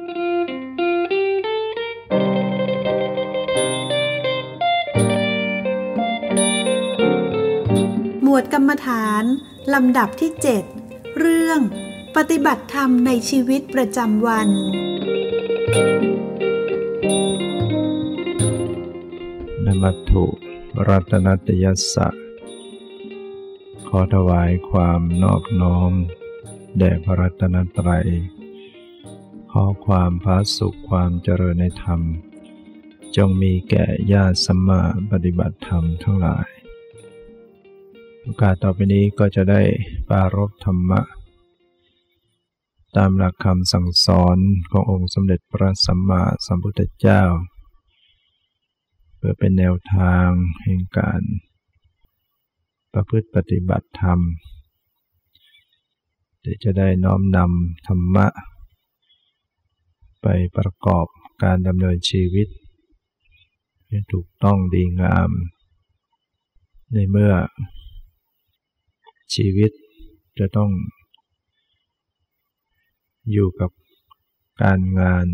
หมวดกรรมฐานลำดับที่ 7 เรื่อง ปฏิบัติธรรมในชีวิตประจำวัน นมัตถุรัตนตยสะ ขอถวายความนอบน้อม แด่พระรัตนตรัย ขอความพาสุขความเจริญในธรรม จงมีแก่ญาติสมมาปฏิบัติธรรมทั้งหลาย โอกาสต่อไปนี้ก็จะได้ปารบธรรมะ ตามหลักคำสั่งสอนขององค์สมเด็จพระสัมมาสัมพุทธเจ้า เพื่อเป็นแนวทางแห่งการประพฤติปฏิบัติธรรมจะได้น้อมนำธรรมะ ไปประกอบการดำเนินชีวิต ให้ถูกต้องดีงาม ในเมื่อ ชีวิตจะต้อง อยู่กับการงาน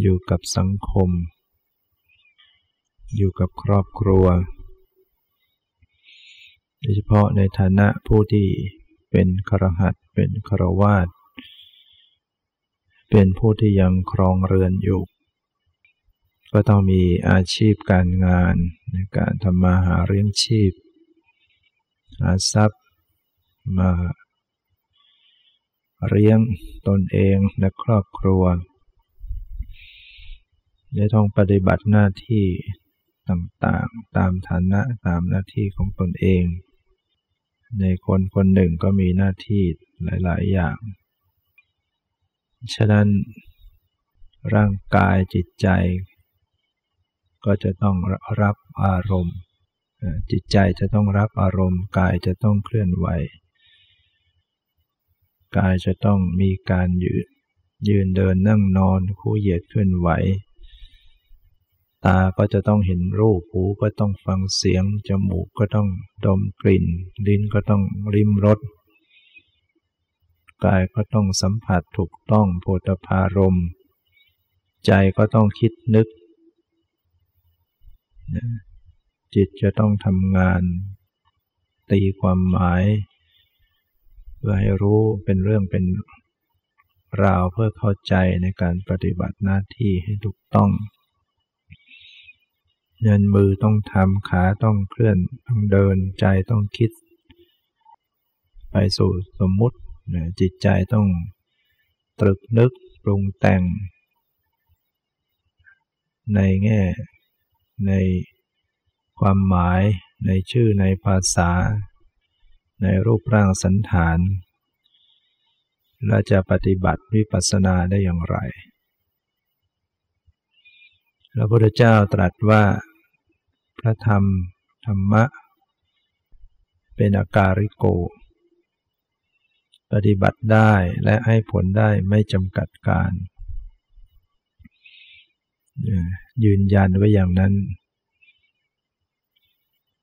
อยู่กับสังคม อยู่กับครอบครัว โดยเฉพาะในฐานะผู้ที่เป็นครหัสเป็นครวาส เป็นผู้ที่ยังครองเรือนอยู่ ก็ต้องมีอาชีพการงานในการทำมาหาเลี้ยงชีพ หาทรัพย์มาเลี้ยงตนเองและครอบครัวจะต้องปฏิบัติหน้าที่ต่างๆ ตามฐานะตามหน้าที่ของตนเอง ในคนคนหนึ่งก็มีหน้าที่หลาย ๆ อย่าง ฉะนั้นร่างกายจิตใจ ก็จะต้องรับอารมณ์ จิตใจจะต้องรับอารมณ์ กายจะต้องเคลื่อนไหว กายจะต้องมีการยืนยืนเดินนั่งนอนคู่เหยียดเคลื่อนไหว ตาก็จะต้องเห็นรูปหูก็ต้องฟังเสียง จมูกก็ต้องดมกลิ่น ลิ้นก็ต้องริมรส กายก็ต้องสัมผัสถูกต้องโพธพารม ใจก็ต้องคิดนึก จิตจะต้องทำงาน ตีความหมาย เพื่อให้รู้เป็นเรื่องเป็นราวเพื่อเข้าใจในการปฏิบัติหน้าที่ให้ถูกต้องเงินมือต้องทำขาต้องเคลื่อน ต้องเดินใจต้องคิด ไปสู่สมมุติ จิตใจต้องตรึกนึกปรุงแต่ง ในแง่ ในความหมาย ในชื่อในภาษา ในรูปร่างสันฐานและจะปฏิบัติวิปัสสนาได้อย่างไร พระพุทธเจ้าตรัสว่า พระธรรมธรรมะ เป็นอาการิโก ปฏิบัติได้และให้ผลได้ไม่จำกัดการ ยืนยันไว้อย่างนั้น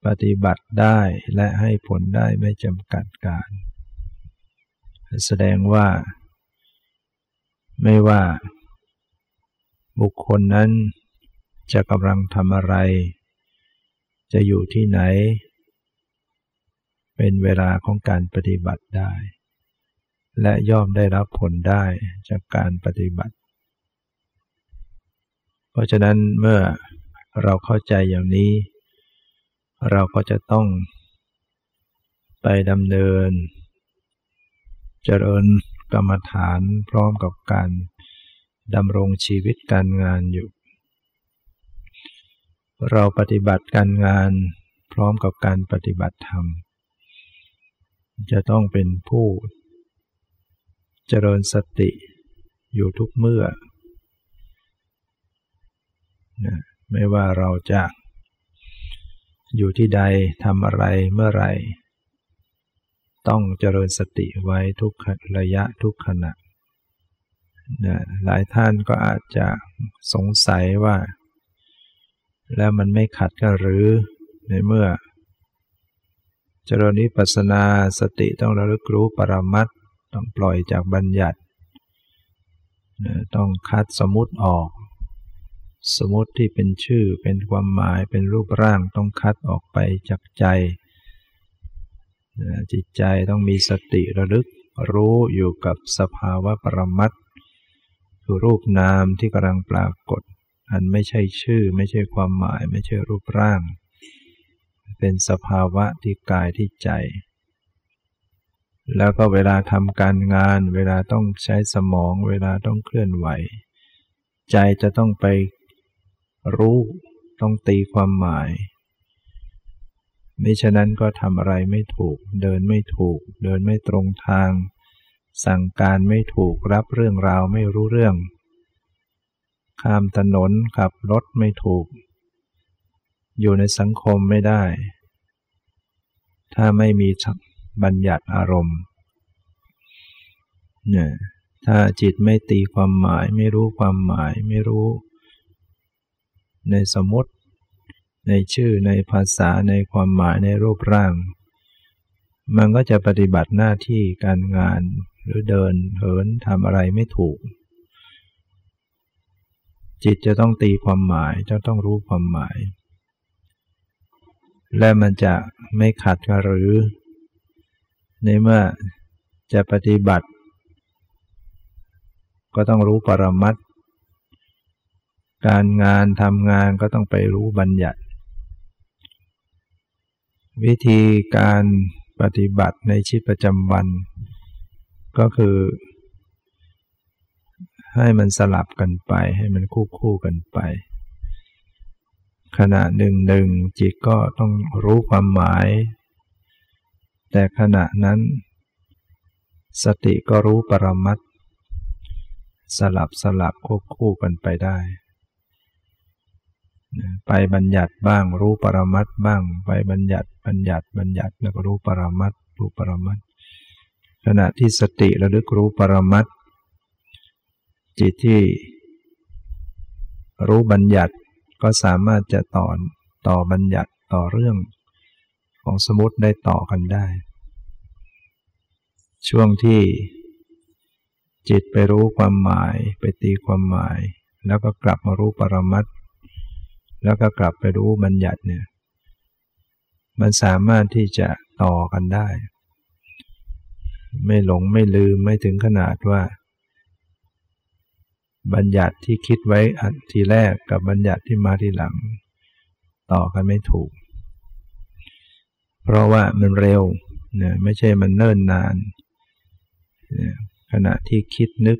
ปฏิบัติได้และให้ผลได้ไม่จำกัดการ แสดงว่า ไม่ว่า บุคคลนั้นจะกำลังทำอะไร จะอยู่ที่ไหน เป็นเวลาของการปฏิบัติได้ และย่อมได้รับผลได้จากการปฏิบัติ เพราะฉะนั้นเมื่อเราเข้าใจอย่างนี้ เราก็จะต้องไปดำเนิน เจริญกรรมฐานพร้อมกับการดำรงชีวิตการงานอยู่ เราปฏิบัติการงานพร้อมกับการปฏิบัติธรรม จะต้องเป็นผู้ เจริญสติอยู่ทุกเมื่อนะไม่ว่าเราจะอยู่ที่ใดทำอะไรเมื่อไรต้องเจริญสติไว้ทุกระยะทุกขณะนะหลายท่านก็อาจจะสงสัยว่า แล้วมันไม่ขัดกันหรือในเมื่อ เจริญนิปัสนาสติต้องระลึกรู้ปรมัต ต้องปล่อยจากบัญญัติ ต้องคัดสมมติออก สมมติที่เป็นชื่อเป็นความหมายเป็นรูปร่างต้องคัดออกไปจากใจจิตใจต้องมีสติระลึกรู้อยู่กับสภาวะปรมัตคือรูปนามที่กำลังปรากฏ อันไม่ใช่ชื่อไม่ใช่ความหมายไม่ใช่รูปร่าง เป็นสภาวะที่กายที่ใจ แล้วก็เวลาทำการงาน เวลาต้องใช้สมอง เวลาต้องเคลื่อนไหว ใจจะต้องไปรู้ต้องตีความหมายมิฉะนั้นก็ทำอะไรไม่ถูก เดินไม่ถูก เดินไม่ตรงทาง สั่งการไม่ถูกรับเรื่องราวไม่รู้เรื่อง ข้ามถนนขับรถไม่ถูก อยู่ในสังคมไม่ได้ ถ้าไม่มี บัญญัติอารมณ์เนี่ยถ้าจิตไม่ตีความหมาย ไม่รู้ความหมายไม่รู้ ในสมมติ ในชื่อในภาษาในความหมายในรูปร่าง มันก็จะปฏิบัติหน้าที่การงานหรือเดินเหินทำอะไรไม่ถูก จิตจะต้องตีความหมายจะต้องรู้ความหมาย และมันจะไม่ขัดกันหรือ ในเมื่อจะปฏิบัติ ก็ต้องรู้ปรมัตการงานทำงานก็ต้องไปรู้บัญญัติ วิธีการปฏิบัติในชีวิตประจำวัน ก็คือ ให้มันสลับกันไป ให้มันคู่คู่กันไป ขณะหนึ่งหนึ่งจิตก็ต้องรู้ความหมาย แต่ขณะนั้น สติก็รู้ปรมัตสลับสลับควบคู่กันไปได้ไปบัญญัติบ้างรู้ปรมัตบ้าง ไปบัญญัติบัญญัติบัญญัติแล้วก็รู้ปรมัตรู้ปรมัตขณะที่สติระลึกรู้ปรมัตจิตที่ รู้บัญญัติก็สามารถจะต่อต่อบัญญัติต่อเรื่องของสมุติได้ต่อกันได้ ช่วงที่จิตไปรู้ความหมาย ไปตีความหมาย แล้วก็กลับมารู้ปรมัตแล้วก็กลับไปรู้บัญญัติเนี่ย มันสามารถที่จะต่อกันได้ ไม่หลงไม่ลืมไม่ถึงขนาดว่า บัญญัติที่คิดไว้ทีแรกกับบัญญัติที่มาทีหลัง ต่อกันไม่ถูก เพราะว่ามันเร็วเนี่ยไม่ใช่มันเนิ่นนาน ขณะที่คิดนึก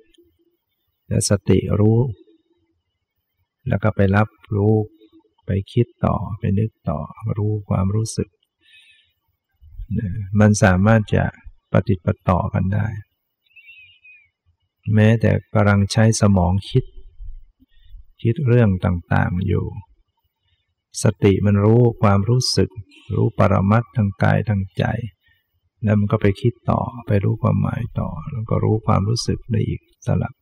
แล้วสติรู้ แล้วก็ไปรับรู้ไปคิดต่อไปนึกต่อรู้ความรู้สึก มันสามารถจะปฏิปต่อกันได้ แม้แต่กำลังใช้สมองคิด คิดเรื่องต่างๆอยู่ สติมันรู้ความรู้สึก รู้ปรมัตทางกายทางใจ แล้วมันก็ไปคิดต่อไปรู้ความหมายต่อ แล้วก็รู้ความรู้สึกได้อีกสลับ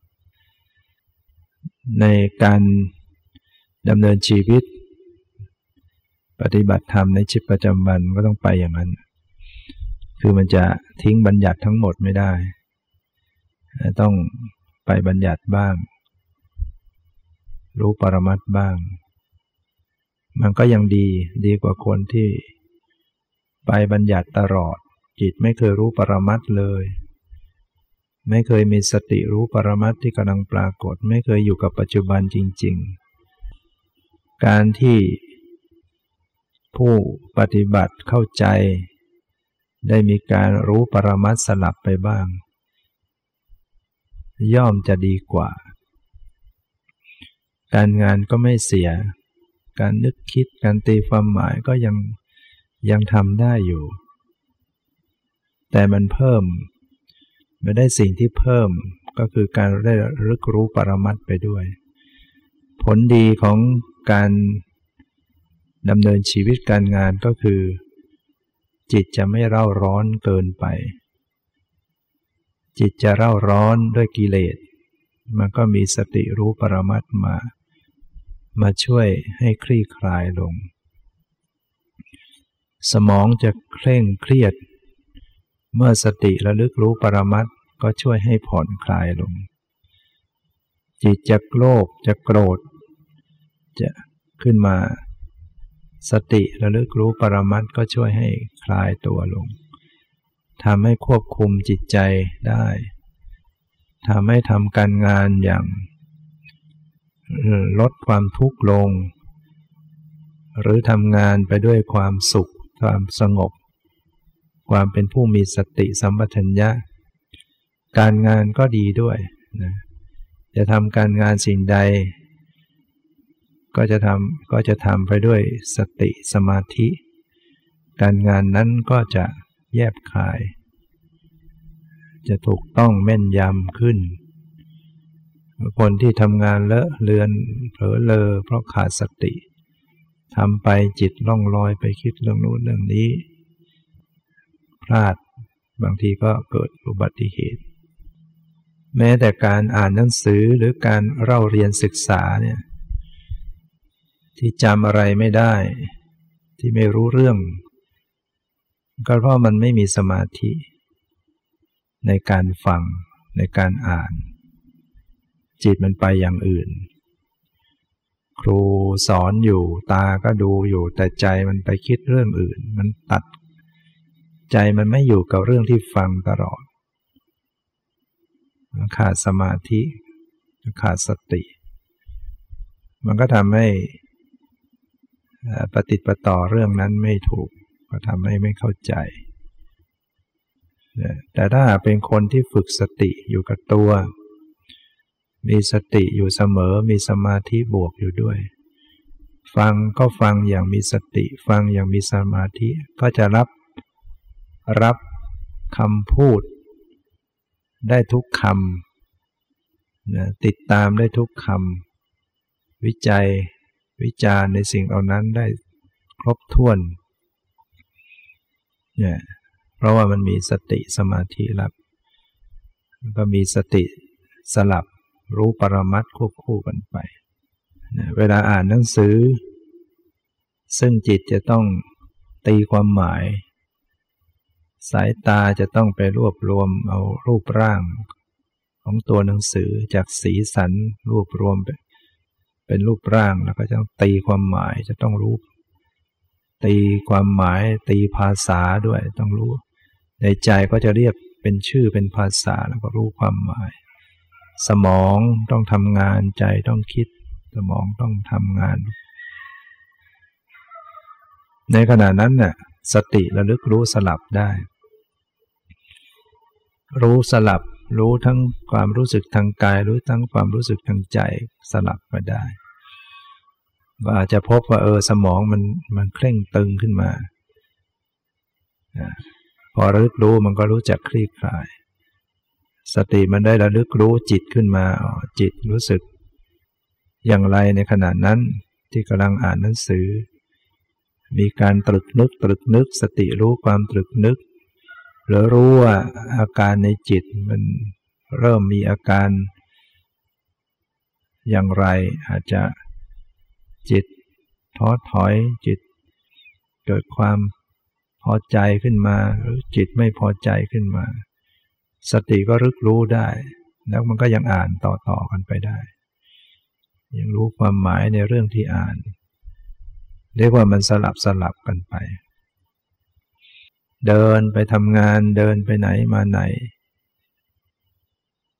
ในการดำเนินชีวิต ปฏิบัติธรรมในชีวิตประจำวันก็ต้องไปอย่างนั้น คือมันจะทิ้งบัญญัติทั้งหมดไม่ได้ ต้องไปบัญญัติบ้าง รู้ปรมัตบ้าง มันก็ยังดีดีกว่าคนที่ไปบัญญัติตลอด จิตไม่เคยรู้ปรมัตเลย ไม่เคยมีสติรู้ปรมัตที่กำลังปรากฏ ไม่เคยอยู่กับปัจจุบันจริง ๆ การที่ผู้ปฏิบัติเข้าใจ ได้มีการรู้ปรมัตสลับไปบ้าง ย่อมจะดีกว่า การงานก็ไม่เสีย การนึกคิดการตีความหมายก็ยังยังทำได้อยู่ แต่มันเพิ่มไม่ได้สิ่งที่เพิ่มก็คือการได้รึกรู้ปรมัตไปด้วย ผลดีของการดำเนินชีวิตการงานก็คือ จิตจะไม่เร่าร้อนเกินไป จิตจะเร่าร้อนด้วยกิเลส มันก็มีสติรู้ปรมัตมา มาช่วยให้คลี่คลายลง สมองจะเคร่งเครียด เมื่อสติระลึกรู้ปรมัตก็ช่วยให้ผ่อนคลายลง จิตจะโลภจะโกรธ จะขึ้นมา สติระลึกรู้ปรมัตก็ช่วยให้คลายตัวลงทำให้ควบคุมจิตใจได้ทำให้ทำการงานอย่างลดความทุกข์ลง หรือทำงานไปด้วยความสุข ความสงบ ความเป็นผู้มีสติสัมปชัญญะ การงานก็ดีด้วยนะจะทำการงานสิ่งใด ก็จะทำก็จะทำไปด้วยสติสมาธิ การงานนั้นก็จะแยบคาย จะถูกต้องแม่นยำขึ้น คนที่ทำงานเลอะเลือนเผลอเลอเพราะขาดสติทำไปจิตล่องลอยไปคิดเรื่องนู้นเรื่องนี้ พลาด บางทีก็เกิดอุบัติเหตุ แม้แต่การอ่านหนังสือหรือการเล่าเรียนศึกษาเนี่ยที่จำอะไรไม่ได้ ที่ไม่รู้เรื่อง ก็เพราะมันไม่มีสมาธิ ในการฟังในการอ่าน จิตมันไปอย่างอื่น ครูสอนอยู่ตาก็ดูอยู่แต่ใจมันไปคิดเรื่องอื่น มันตัด ใจมันไม่อยู่กับเรื่องที่ฟังตลอด ขาดสมาธิขาดสติ มันก็ทำให้ปฏิปต่อเรื่องนั้นไม่ถูก ก็ทำให้ไม่เข้าใจ แต่ถ้าเป็นคนที่ฝึกสติอยู่กับตัว มีสติอยู่เสมอ มีสมาธิบวกอยู่ด้วย ฟังก็ฟังอย่างมีสติ ฟังอย่างมีสมาธิ ก็จะรับ รับคำพูด ได้ทุกคำนะติดตามได้ทุกคำวิจัยวิจารในสิ่งเหล่านั้นได้ครบถ้วนเนี่ยเพราะว่ามันมีสติสมาธิรับ ก็มีสติสลับรู้ปรมัตควบคู่กันไปเวลาอ่านหนังสือ ซึ่งจิตจะต้องตีความหมาย สายตาจะต้องไปรวบรวมเอารูปร่าง ของตัวหนังสือจากสีสันรวบรวมเป็นรูปร่างแล้วก็จะต้องตีความหมายจะต้องรู้ ตีความหมายตีภาษาด้วยต้องรู้ ในใจก็จะเรียกเป็นชื่อเป็นภาษาแล้วก็รู้ความหมาย สมองต้องทำงานใจต้องคิด สมองต้องทำงาน ในขณะนั้นน่ะสติระลึกรู้สลับได้ รู้สลับรู้ทั้งความรู้สึกทางกาย รู้ทั้งความรู้สึกทางใจสลับไปได้ว่าอาจจะพบว่าเออสมองมันมันเคร่งตึงขึ้นมา พอระลึกรู้มันก็รู้จักคลี่คลาย สติมันได้ระลึกรู้จิตขึ้นมาจิตรู้สึก อย่างไรในขณะนั้นที่กำลังอ่านหนังสือ มีการตรึกนึกตรึกนึก สติรู้ความตรึกนึก หรือรู้ว่าอาการในจิตมันเริ่มมีอาการอย่างไรอาจจะจิตท้อถอยจิต เกิดความพอใจขึ้นมา หรือจิตไม่พอใจขึ้นมา สติก็รึกรู้ได้ แล้วมันก็ยังอ่านต่อๆกันไปได้ ยังรู้ความหมายในเรื่องที่อ่าน เรียกว่ามันสลับสลับกันไป เดินไปทำงานเดินไปไหนมาไหน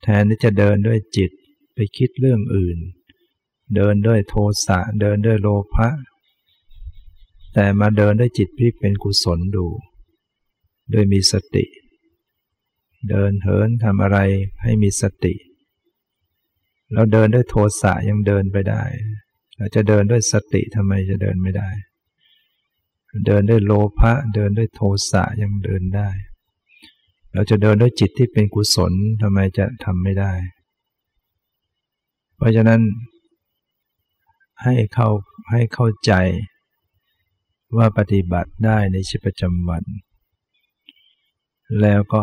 แทนที่จะเดินด้วยจิตไปคิดเรื่องอื่น เดินด้วยโทสะเดินด้วยโลภะแต่มาเดินด้วยจิตที่เป็นกุศลดู โดยมีสติ เดินเหินทำอะไรให้มีสติเราเดินด้วยโทสะยังเดินไปได้เราจะเดินด้วยสติทำไมจะเดินไม่ได้ เดินด้วยโลภะเดินด้วยโทสะยังเดินได้ เราจะเดินด้วยจิตที่เป็นกุศลทำไมจะทำไม่ได้ เพราะฉะนั้น ให้เข้าให้เข้าใจว่าปฏิบัติได้ในชีวิตประจำวัน แล้วก็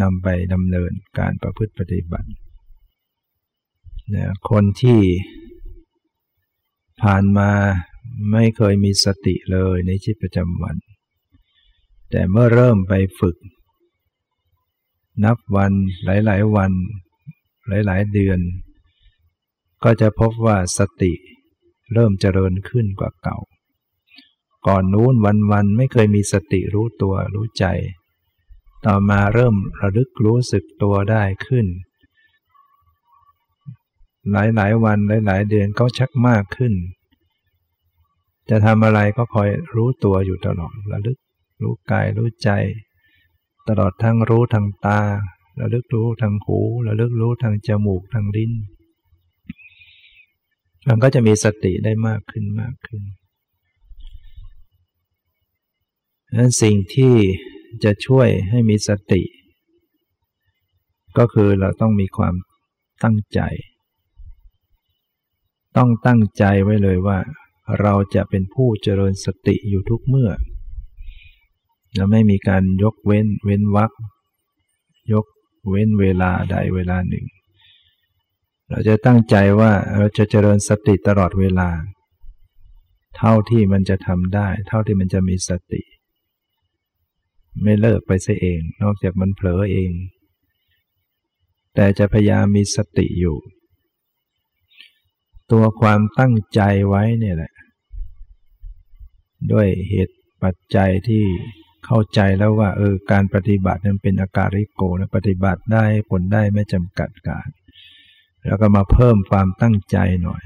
นำไปดำเนินการประพฤติปฏิบัติเนี่ยคนที่ผ่านมา ไม่เคยมีสติเลยในชีวิตประจำวัน แต่เมื่อเริ่มไปฝึก นับวันหลาย ๆ วัน หลาย ๆ เดือน ก็จะพบว่าสติเริ่มเจริญขึ้นกว่าเก่า ก่อนนู้นวัน ๆ ไม่เคยมีสติรู้ตัวรู้ใจ ต่อมาเริ่มระลึกรู้สึกตัวได้ขึ้นหลายๆวันหลายๆเดือนก็ชักมากขึ้น จะทำอะไรก็คอยรู้ตัวอยู่ตลอดระลึกรู้กายรู้ใจ ตลอดทั้งรู้ทางตาระลึกรู้ทางหูระลึกรู้ทางจมูกทางลิ้น มันก็จะมีสติได้มากขึ้นมากขึ้นนั้นสิ่งที่จะช่วยให้มีสติ ก็คือเราต้องมีความตั้งใจ ต้องตั้งใจไว้เลยว่า เราจะเป็นผู้เจริญสติอยู่ทุกเมื่อเราไม่มีการยกเว้นเว้นวักยกเว้นเวลาใดเวลาหนึ่ง เราจะตั้งใจว่าเราจะเจริญสติตลอดเวลา เท่าที่มันจะทำได้ เท่าที่มันจะมีสติ ไม่เลิกไปซะเอง นอกจากมันเผลอเอง แต่จะพยายามมีสติอยู่ตัวความตั้งใจไว้เนี่ยแหละ ด้วยเหตุปัจจัยที่เข้าใจแล้วว่าเออการปฏิบัตินั้นเป็นอาการิโกนะปฏิบัติได้ผลได้ไม่จำกัดการ แล้วก็มาเพิ่มความตั้งใจหน่อย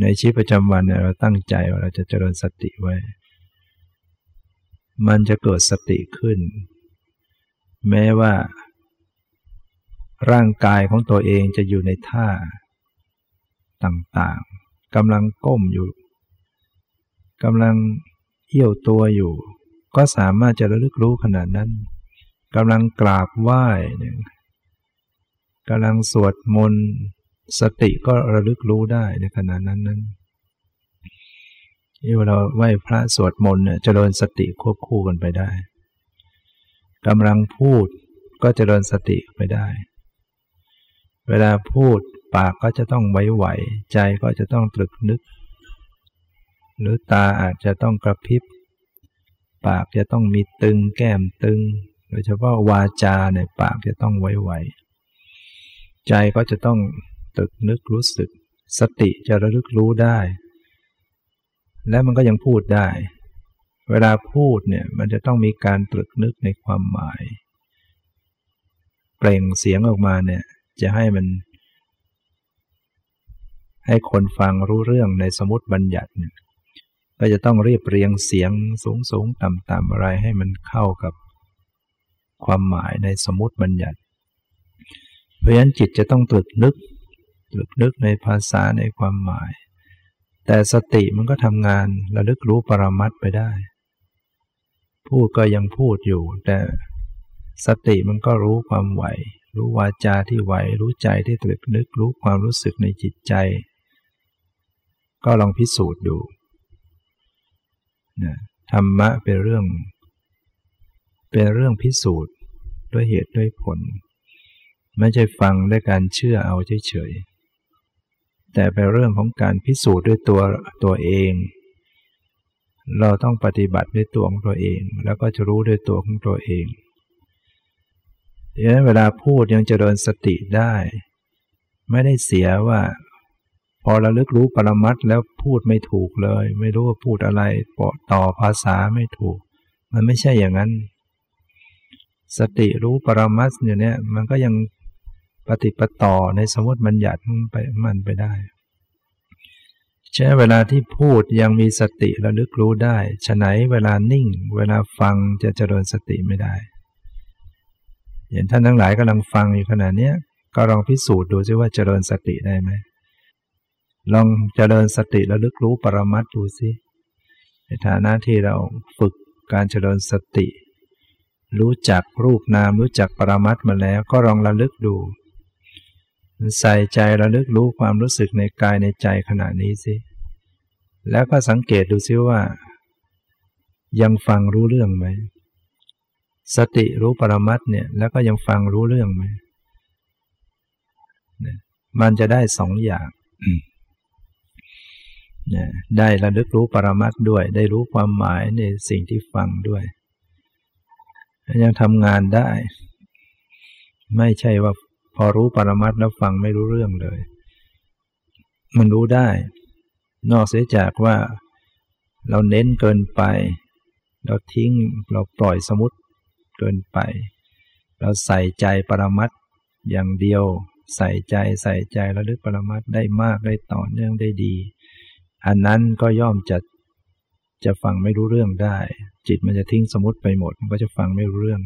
ในชีวิตประจำวันเนี่ยเราตั้งใจว่าเราจะเจริญสติไว้ มันจะเกิดสติขึ้น แม้ว่า ร่างกายของตัวเองจะอยู่ในท่าต่างๆกำลังก้มอยู่ กำลังเอี่ยวตัวอยู่ ก็สามารถจะระลึกรู้ขนาดนั้นกำลังกราบไหว้เนี่ยกำลังสวดมนต์สติก็ระลึกรู้ได้ในขณะนั้นนั้นที่เราไหว้พระสวดมนต์เนี่ยจเจริญสติควบคู่กันไปได้กำลังพูดก็จเจริญสติไปได้ เวลาพูดปากก็จะต้องไว้ไหวใจก็จะต้องตรึกนึก หรือตาอาจจะต้องกระพริบ ปากจะต้องมีตึงแก้มตึง โดยเฉพาะวาจาเนี่ยปากจะต้องไวไหวใจก็จะต้องตึกนึกรู้สึก สติจะระลึกรู้ได้ และมันก็ยังพูดได้ เวลาพูดเนี่ยมันจะต้องมีการตรึกนึกในความหมาย เปล่งเสียงออกมาเนี่ยจะให้มันให้คนฟังรู้เรื่องในสมุติบัญญัติเนี่ย ก็จะต้องเรียบเรียงเสียงสูงสูงต่ำต่ำอะไรให้มันเข้ากับความหมายในสมมติบัญญัติ เพราะฉะนั้นจิตจะต้องตรึกนึกตรึกนึกในภาษาในความหมาย แต่สติมันก็ทำงานระลึกรู้ปรมัตไปได้ พูดก็ยังพูดอยู่ แต่สติมันก็รู้ความไหว รู้วาจาที่ไหว รู้ใจที่ตรึกนึกรู้ความรู้สึกในจิตใจ ก็ลองพิสูจน์ดู นะธรรมะเป็นเรื่อง เป็นเรื่องพิสูจน์ด้วยเหตุด้วยผล ไม่ใช่ฟังด้วยการเชื่อเอาเฉยๆแต่เป็นเรื่องของการพิสูจน์ด้วยตัวตัวเอง เราต้องปฏิบัติด้วยตัวของตัวเอง แล้วก็จะรู้ด้วยตัวของตัวเองดังนั้นเวลาพูดยังเจริญสติได้ ไม่ได้เสียว่า พอระลึกรู้ปรมัตแล้วพูดไม่ถูกเลย ไม่รู้ว่าพูดอะไรต่อภาษาไม่ถูก มันไม่ใช่อย่างนั้น สติรู้ปรมัตอยู่เนี่ยมันก็ยังปฏิปต่อในสมมติบัญญัติไปมันไปได้ใช้เวลาที่พูดยังมีสติระลึกรู้ได้ ฉะไหนเวลานิ่ง เวลาฟังจะเจริญสติไม่ได้เห็นท่านทั้งหลายกำลังฟังอยู่ขณะนี้ก็ลองพิสูจน์ดูซิว่าเจริญสติได้ไหม ลองเจริญสติระลึกรู้ปรมัตดูสิในฐานะที่เราฝึกการเจริญสติ รู้จักรูปนามรู้จักปรมัตมาแล้วก็ลองระลึกดู ใส่ใจระลึกรู้ความรู้สึกในกายในใจขณะนี้สิ แล้วก็สังเกตดูซิว่า ยังฟังรู้เรื่องไหม สติรู้ปรมัตเนี่ยแล้วก็ยังฟังรู้เรื่องไหม มันจะได้สองอย่าง ได้ระลึกรู้ปรมัตด้วย ได้รู้ความหมายในสิ่งที่ฟังด้วยยังทำงานได้ ไม่ใช่ว่าพอรู้ปรมัตแล้วฟังไม่รู้เรื่องเลย มันรู้ได้ นอกเสียจากว่าเราเน้นเกินไป เราทิ้งเราปล่อยสมุติเกินไป เราใส่ใจปรมัตอย่างเดียว ใส่ใจใส่ใจระลึกปรมัตได้มากได้ต่อเนื่องได้ดี อันนั้นก็ย่อมจะจะฟังไม่รู้เรื่องได้ จิตมันจะทิ้งสมุติไปหมด มันก็จะฟังไม่รู้เรื่อง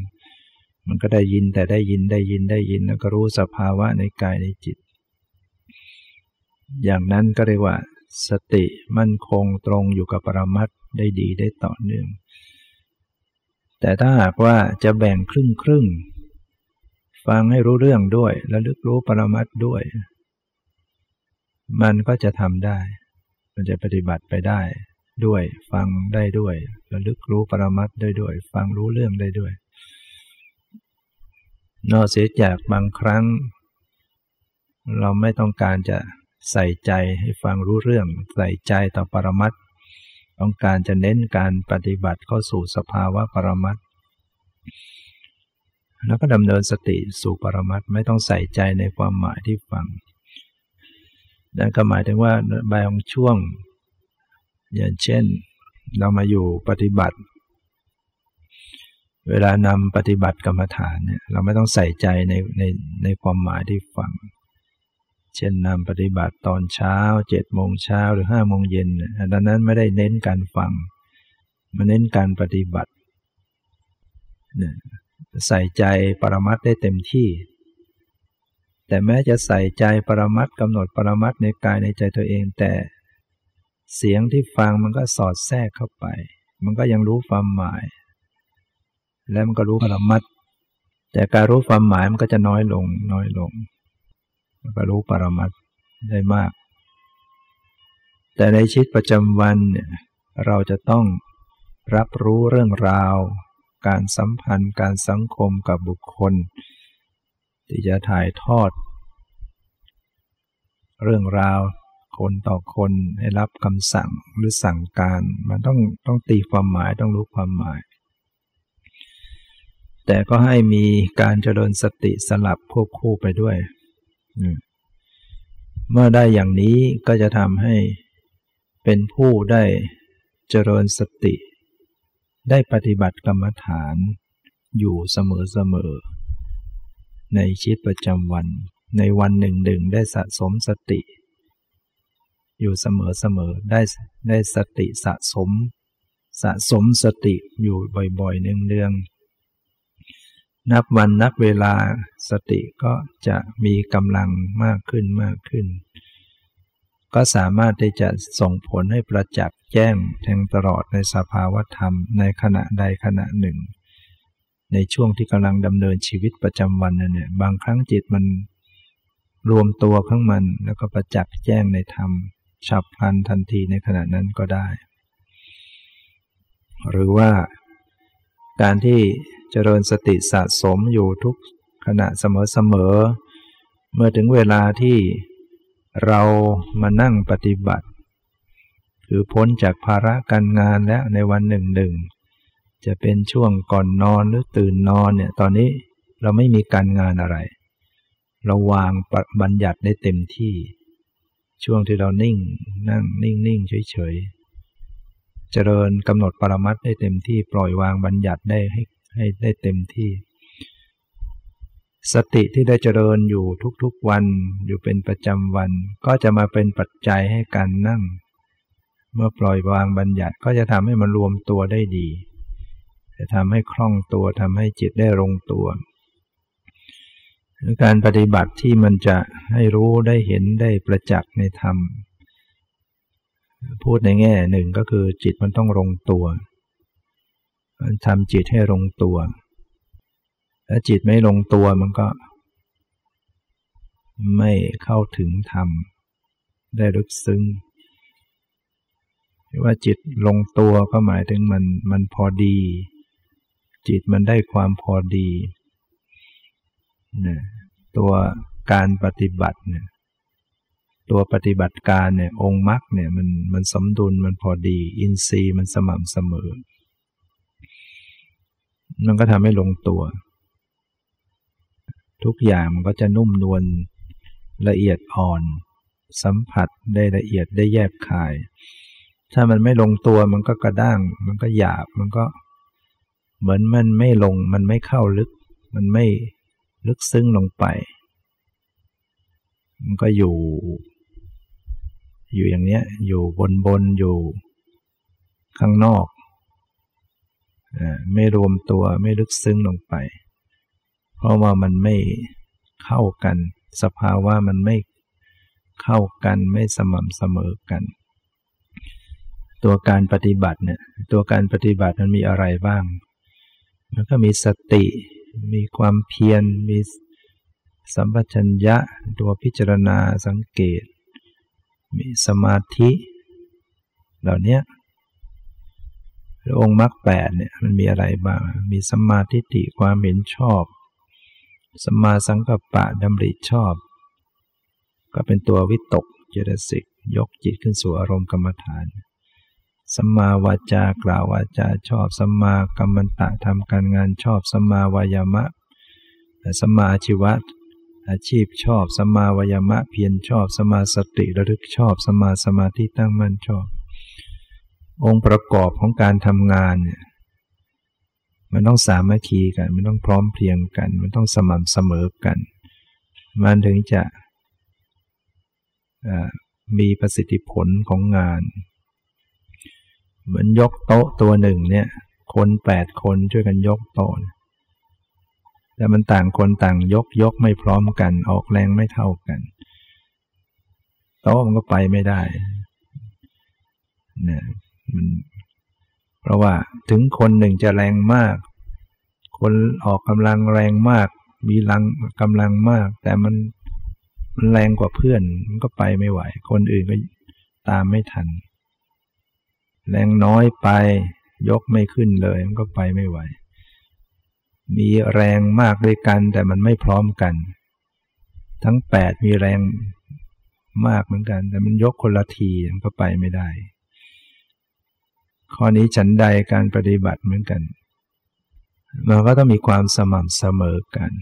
มันก็ได้ยินแต่ได้ยินได้ยินได้ยิน แล้วก็รู้สภาวะในกายในจิต อย่างนั้นก็เรียกว่า สติมั่นคงตรงอยู่กับปรมัตได้ดีได้ต่อเนื่อง แต่ถ้าหากว่าจะแบ่งครึ่งครึ่งฟังให้รู้เรื่องด้วยและลึกรู้ปรมัตด้วย มันก็จะทำได้ มันจะปฏิบัติไปได้ด้วย ฟังได้ด้วยระลึกรู้ปรมัตได้ด้วย ฟังรู้เรื่องได้ด้วย นอกเสียจากบางครั้ง เราไม่ต้องการจะใส่ใจให้ฟังรู้เรื่อง ใส่ใจต่อปรมัตต้องการจะเน้นการปฏิบัติเข้าสู่สภาวะปรมัตแล้วก็ดำเนินสติสู่ปรมัตไม่ต้องใส่ใจในความหมายที่ฟัง นั่นก็หมายถึงว่าบางช่วง อย่างเช่น เรามาอยู่ปฏิบัติ เวลานำปฏิบัติกรรมฐานเนี่ยเราไม่ต้องใส่ใจในในในความหมายที่ฟัง เช่นนำปฏิบัติตอนเช้าเจ็ดโมงเช้าหรือห้าโมงเย็นดังนั้นไม่ได้เน้นการฟังมันเน้นการปฏิบัติใส่ใจปรมัตได้เต็มที่ แต่แม้จะใส่ใจปรมัตกำหนดปรมัตในกายในใจตัวเองแต่ เสียงที่ฟังมันก็สอดแทรกเข้าไป มันก็ยังรู้ความหมาย แล้วมันก็รู้ปรมัตแต่การรู้ความหมายมันก็จะน้อยลงน้อยลงมันก็รู้ปรมัตได้มาก แต่ในชีวิตประจำวันเนี่ยเราจะต้องรับรู้เรื่องราว การสัมพันธ์ การสังคมกับบุคคล ที่จะถ่ายทอด เรื่องราวคนต่อคนให้รับคำสั่งหรือสั่งการ มันต้องต้องตีความหมายต้องรู้ความหมาย แต่ก็ให้มีการเจริญสติสลับควบคู่ไปด้วย เมื่อได้อย่างนี้ก็จะทำให้เป็นผู้ได้เจริญสติ ได้ปฏิบัติกรรมฐานอยู่เสมอๆ ในชีวิตประจำวัน ในวันหนึ่งหนึ่งได้สะสมสติ อยู่เสมอเสมอได้ได้สติสะสม สะสมสติอยู่บ่อยๆเนืองๆนับวันนับเวลาสติก็จะมีกำลังมากขึ้นมากขึ้น ก็สามารถที่จะส่งผลให้ประจักษ์แจ้งแทงตลอดในสภาวธรรมในขณะใดขณะหนึ่ง ในช่วงที่กำลังดำเนินชีวิตประจำวันนั่นเนี่ยบางครั้งจิตมันรวมตัวข้างมัน แล้วก็ประจักษ์แจ้งในธรรมฉับพลันทันทีในขณะนั้นก็ได้ หรือว่าการที่เจริญสติสะสมอยู่ทุกขณะเสมอๆเมื่อถึงเวลาที่เรามานั่งปฏิบัติ คือพ้นจากภาระการงานแล้วในวันหนึ่งหนึ่ง จะเป็นช่วงก่อนนอนหรือตื่นนอนเนี่ย ตอนนี้เราไม่มีการงานอะไร เราวางบัญญัติได้เต็มที่ ช่วงที่เรานิ่ง นั่งนิ่งนิ่งเฉยเฉยเจริญกำหนดปรมัตได้เต็มที่ปล่อยวางบัญญัติได้ให้ให้ได้เต็มที่ สติที่ได้เจริญอยู่ทุกๆวันอยู่เป็นประจำวัน ก็จะมาเป็นปัจจัยให้การนั่ง เมื่อปล่อยวางบัญญัติก็จะทำให้มันรวมตัวได้ดี จะทำให้คล่องตัวทำให้จิตได้ลงตัวการปฏิบัติที่มันจะให้รู้ได้เห็นได้ประจักษ์ในธรรม พูดในแง่หนึ่งก็คือจิตมันต้องลงตัว มันทำจิตให้ลงตัวถ้าจิตไม่ลงตัวมันก็ ไม่เข้าถึงธรรม ได้ลึกซึ้งว่าจิตลงตัวก็หมายถึงมันมันพอดี จิตมันได้ความพอดีนะตัวการปฏิบัติเนี่ยตัวปฏิบัติการเนี่ยองค์มรรคเนี่ยมันมันสมดุลมันพอดี อินทรีย์มันสม่ำเสมอ มันก็ทำให้ลงตัว ทุกอย่างมันก็จะนุ่มนวลละเอียดอ่อน สัมผัสได้ละเอียดได้แยบคาย ถ้ามันไม่ลงตัวมันก็กระด้าง มันก็หยาบมันก็ เหมือนมันไม่ลงมันไม่เข้าลึก มันไม่ลึกซึ้งลงไป มันก็อยู่ อยู่อย่างเนี้ย อยู่บนบนอยู่ข้างนอกไม่รวมตัวไม่ลึกซึ้งลงไป เพราะว่ามันไม่เข้ากัน สภาวะมันไม่เข้ากันไม่สม่ำเสมอกัน ตัวการปฏิบัติเนี่ย ตัวการปฏิบัติมันมีอะไรบ้าง มันก็มีสติ มีความเพียร มีสัมปชัญญะ ตัวพิจารณาสังเกต มีสมาธิ เหล่านี้องค์มรรคแปดเนี่ยมันมีอะไรบ้าง มีสัมมาทิฏฐิความเห็นชอบ สัมมาสังกัปปะดำริชอบ ก็เป็นตัววิตกเจตสิกยกจิตขึ้นสู่อารมณ์กรรมฐาน สัมมาวาจากล่าววาจาชอบสัมมากัมมันตะทำการงานชอบสัมมาวายามะสัมมาอาชีวะอาชีพชอบสัมมาวายามะเพียรชอบสัมมาสติระลึกชอบสัมมาสมาธิตั้งมั่นชอบ องค์ประกอบของการทำงานเนี่ยมันต้องสามัคคีกันมันต้องพร้อมเพรียงกัน มันต้องสม่ำเสมอกัน มันถึงจะมีประสิทธิผลของงาน เหมือนยกโต๊ะตัวหนึ่งเนี่ย คนแปดคนช่วยกันยกโต๊ะแต่มันต่างคนต่างยกยกไม่พร้อมกัน ออกแรงไม่เท่ากันโต๊ะมันก็ไปไม่ได้เนี่ยมันเพราะว่าถึงคนหนึ่งจะแรงมาก คนออกกำลังแรงมาก มีลังกำลังมาก แต่มันมันแรงกว่าเพื่อนมันก็ไปไม่ไหว คนอื่นก็ตามไม่ทัน แรงน้อยไป ยกไม่ขึ้นเลยมันก็ไปไม่ไหว มีแรงมากด้วยกันแต่มันไม่พร้อมกัน ทั้งแปดมีแรงมากเหมือนกัน แต่มันยกคนละทีมันก็ไปไม่ได้ ข้อนี้ฉันใดการปฏิบัติเหมือนกันมันก็ต้องมีความสม่ำเสมอกัน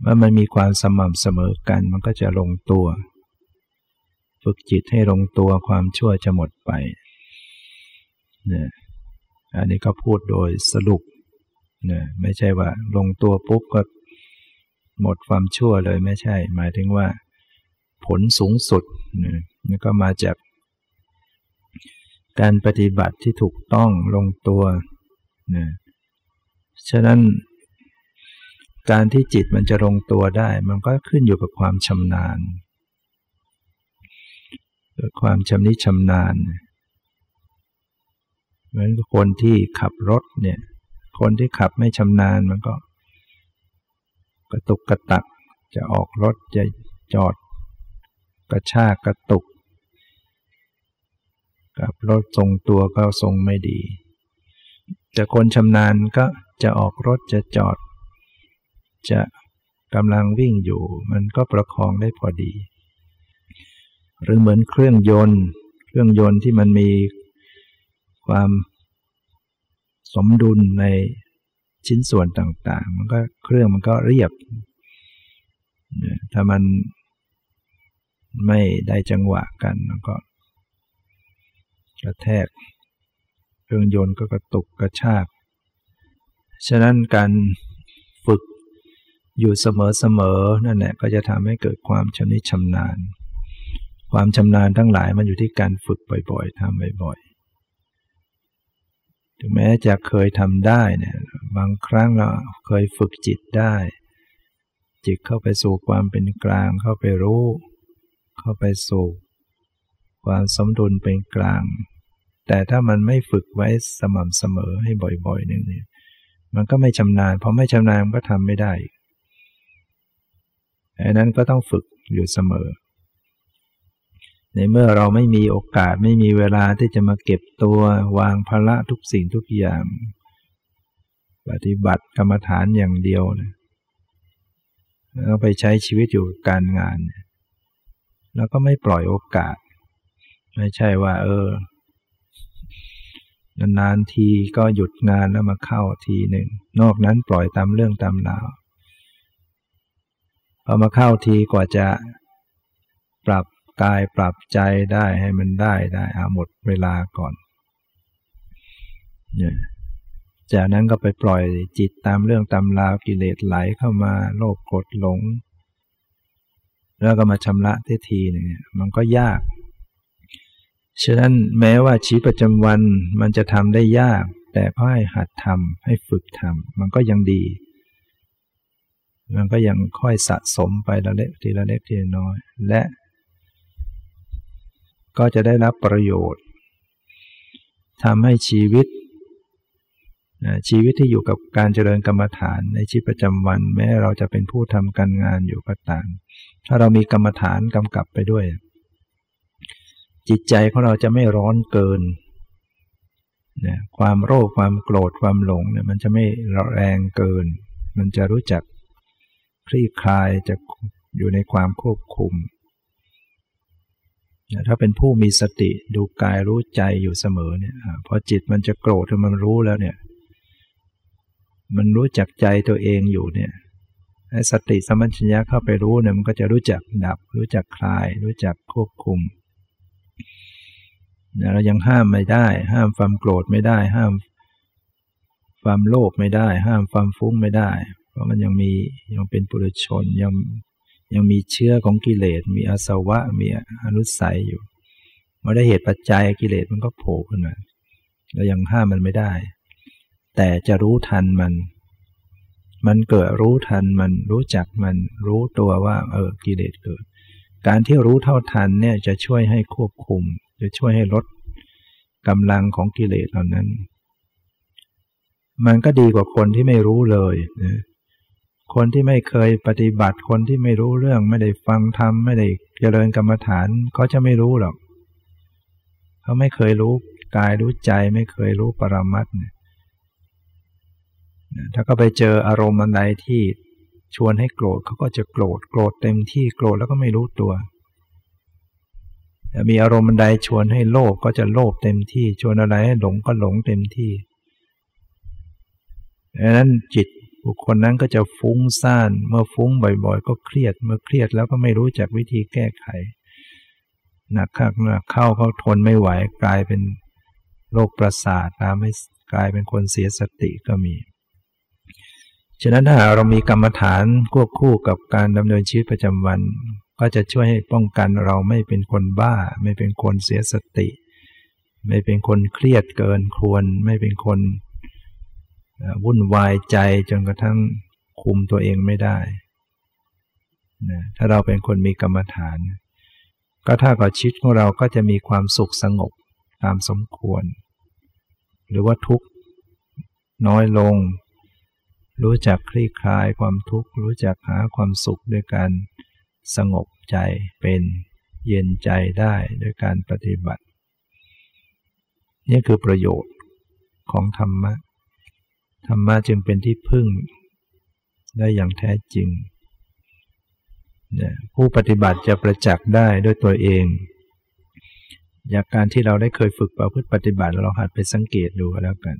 เมื่อมันมีความสม่ำเสมอกันมันก็จะลงตัว ฝึกจิตให้ลงตัวความชั่วจะหมดไปเนี่ยอันนี้ก็พูดโดยสรุปเนี่ยไม่ใช่ว่าลงตัวปุ๊บก็หมดความชั่วเลยไม่ใช่ หมายถึงว่าผลสูงสุดเนี่ยก็มาจากการปฏิบัติที่ถูกต้องลงตัวนะฉะนั้นการที่จิตมันจะลงตัวได้ มันก็ขึ้นอยู่กับความชำนาญ ความชำนิชำนาญ เหมือนคนที่ขับรถเนี่ย คนที่ขับไม่ชำนาญมันก็ กระตุกกระตัก จะออกรถจะจอด กระชากกระตุก กับรถทรงตัวก็ทรงไม่ดี แต่คนชำนาญก็จะออกรถจะจอด จะกำลังวิ่งอยู่ มันก็ประคองได้พอดี หรือเหมือนเครื่องยนต์ เครื่องยนต์ที่มันมีความสมดุลในชิ้นส่วนต่าง ๆ มันก็เครื่องมันก็เรียบ ถ้ามันไม่ได้จังหวะกันมันก็กระแทก เครื่องยนต์ก็กระตุกกระชาก ฉะนั้นการฝึกอยู่เสมอๆนั่นแหละก็จะทำให้เกิดความชำนิชำนาญ ความชำนาญทั้งหลายมันอยู่ที่การฝึกบ่อยๆทำบ่อยๆ ถึงแม้จะเคยทำได้เนี่ยบางครั้งเราเคยฝึกจิตได้ จิตเข้าไปสู่ความเป็นกลางเข้าไปรู้ เข้าไปสู่ความสมดุลเป็นกลาง แต่ถ้ามันไม่ฝึกไว้สม่ำเสมอให้บ่อยๆนึงเนี่ยมันก็ไม่ชำนาญพอไม่ชำนาญมันก็ทำไม่ได้อันนั้นก็ต้องฝึกอยู่เสมอ ในเมื่อเราไม่มีโอกาสไม่มีเวลาที่จะมาเก็บตัววางภาระทุกสิ่งทุกอย่าง ปฏิบัติกรรมฐานอย่างเดียวนะเราไปใช้ชีวิตอยู่กับการงาน แล้วก็ไม่ปล่อยโอกาส ไม่ใช่ว่า เออนานๆทีก็หยุดงานแล้วมาเข้าทีหนึ่ง นอกนั้นปล่อยตามเรื่องตามราวพอมาเข้าทีกว่าจะปรับ กายปรับใจได้ให้มันได้ได้อาหมดเวลาก่อนเนี่ยจากนั้นก็ไปปล่อยจิตตามเรื่องตามราวกิเลสไหลเข้ามาโลภกดหลง แล้วก็มาชำระทีทีหนึ่งมันก็ยาก ฉะนั้นแม้ว่าชีวิตประจำวันมันจะทำได้ยาก แต่ก็ให้หัดทำให้ฝึกทำมันก็ยังดี มันก็ยังค่อยสะสมไปละเล็กทีละเล็กทีละน้อย และ ก็จะได้รับประโยชน์ทำให้ชีวิตชีวิตที่อยู่กับการเจริญกรรมฐานในชีวิตประจำวัน แม้เราจะเป็นผู้ทำการงานอยู่ก็ตามถ้าเรามีกรรมฐานกำกับไปด้วย จิตใจของเราจะไม่ร้อนเกินนี่ยความโรคความโกรธความหลงเนี่ยมันจะไม่แรงเกิน มันจะรู้จักคลี่คลายจะอยู่ในความควบคุม ถ้าเป็นผู้มีสติดูกายรู้ใจอยู่เสมอเนี่ยพอจิตมันจะโกรธมันรู้แล้วเนี่ย มันรู้จักใจตัวเองอยู่เนี่ยให้สติสมัญชัญญะเข้าไปรู้เนี่ยมันก็จะรู้จักดับ รู้จักคลาย รู้จักควบคุมเรายังห้ามไม่ได้ ห้ามความโกรธไม่ได้ ห้ามความโลภไม่ได้ ห้ามความฟุ้งไม่ได้ เพราะมันยังมียังเป็นปุถุชนยัง ยังมีเชื้อของกิเลส มีอาสวะ มีอนุสัยอยู่เมื่อได้เหตุปัจจัยกิเลสมันก็โผล่ขึ้นมาเรายังห้ามมันไม่ได้ แต่จะรู้ทันมัน มันเกิดรู้ทันมันรู้จักมันรู้ตัวว่าเออกิเลสเกิด การที่รู้เท่าทันเนี่ยจะช่วยให้ควบคุม จะช่วยให้ลดกำลังของกิเลสเหล่านั้น มันก็ดีกว่าคนที่ไม่รู้เลยนะ คนที่ไม่เคยปฏิบัติคนที่ไม่รู้เรื่องไม่ได้ฟังธรรมไม่ได้เจริญกรรมฐานเขาจะไม่รู้หรอกเขาไม่เคยรู้กายรู้ใจไม่เคยรู้ปรมัตเนี่ยถ้าก็ไปเจออารมณ์อันใดที่ชวนให้โกรธเขาก็จะโกรธโกรธเต็มที่โกรธแล้วก็ไม่รู้ตัวมีอารมณ์อันใดชวนให้โลภก็จะโลภเต็มที่ ชวนอะไรให้หลงก็หลงเต็มที่ดังนั้นจิต บุคคลนั้นก็จะฟุ้งซ่าน เมื่อฟุ้งบ่อยๆ ก็เครียด เมื่อเครียดแล้วก็ไม่รู้จักวิธีแก้ไข หนักขักหนักเข้าเขาทนไม่ไหวกลายเป็นโรคประสาทตามให้กลายเป็นคนเสียสติก็มี ฉะนั้นถ้าเรามีกรรมฐานควบคู่กับการดำเนินชีวิตประจำวัน ก็จะช่วยให้ป้องกันเราไม่เป็นคนบ้า ไม่เป็นคนเสียสติ ไม่เป็นคนเครียดเกินควร ไม่เป็นคน วุ่นวายใจจนกระทั่งคุมตัวเองไม่ได้นะถ้าเราเป็นคนมีกรรมฐาน ก็ถ้ากับชีวิตของเราก็จะมีความสุขสงบตามสมควร หรือว่าทุกข์น้อยลง รู้จักคลี่คลายความทุกข์ รู้จักหาความสุขด้วยการสงบใจเป็นเย็นใจได้ด้วยการปฏิบัติ นี่คือประโยชน์ของธรรมะ ธรรมะจึงเป็นที่พึ่งได้อย่างแท้จริงผู้ปฏิบัติจะประจักษ์ได้ด้วยตัวเอง จากการที่เราได้เคยฝึกประพฤติปฏิบัติเราหัดไปสังเกตดูก็แล้วกัน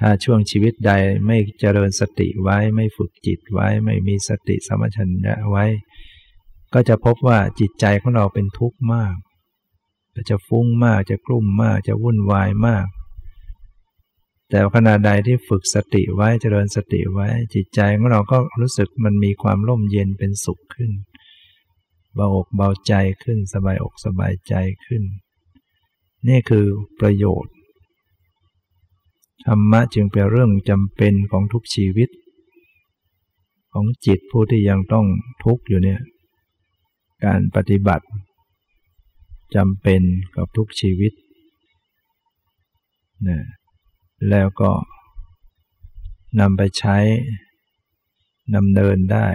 ถ้าช่วงชีวิตใดไม่เจริญสติไว้ไม่ฝึกจิตไว้ไม่มีสติสมัชัญญะไว้ ก็จะพบว่าจิตใจของเราเป็นทุกข์มากจะฟุ้งมากจะกลุ่มมากจะวุ่นวายมาก แต่ขณะใดที่ฝึกสติไว้เจริญสติไว้ จิตใจของเราก็รู้สึกมันมีความร่มเย็นเป็นสุขขึ้นเบาอกเบาใจขึ้นสบายอกสบายใจขึ้น นี่คือประโยชน์ธรรมะจึงเป็นเรื่องจำเป็นของทุกชีวิต ของจิตผู้ที่ยังต้องทุกข์อยู่เนี่ยการปฏิบัติจำเป็นกับทุกชีวิตนะ แล้วก็นำไปใช้ดำเนินได้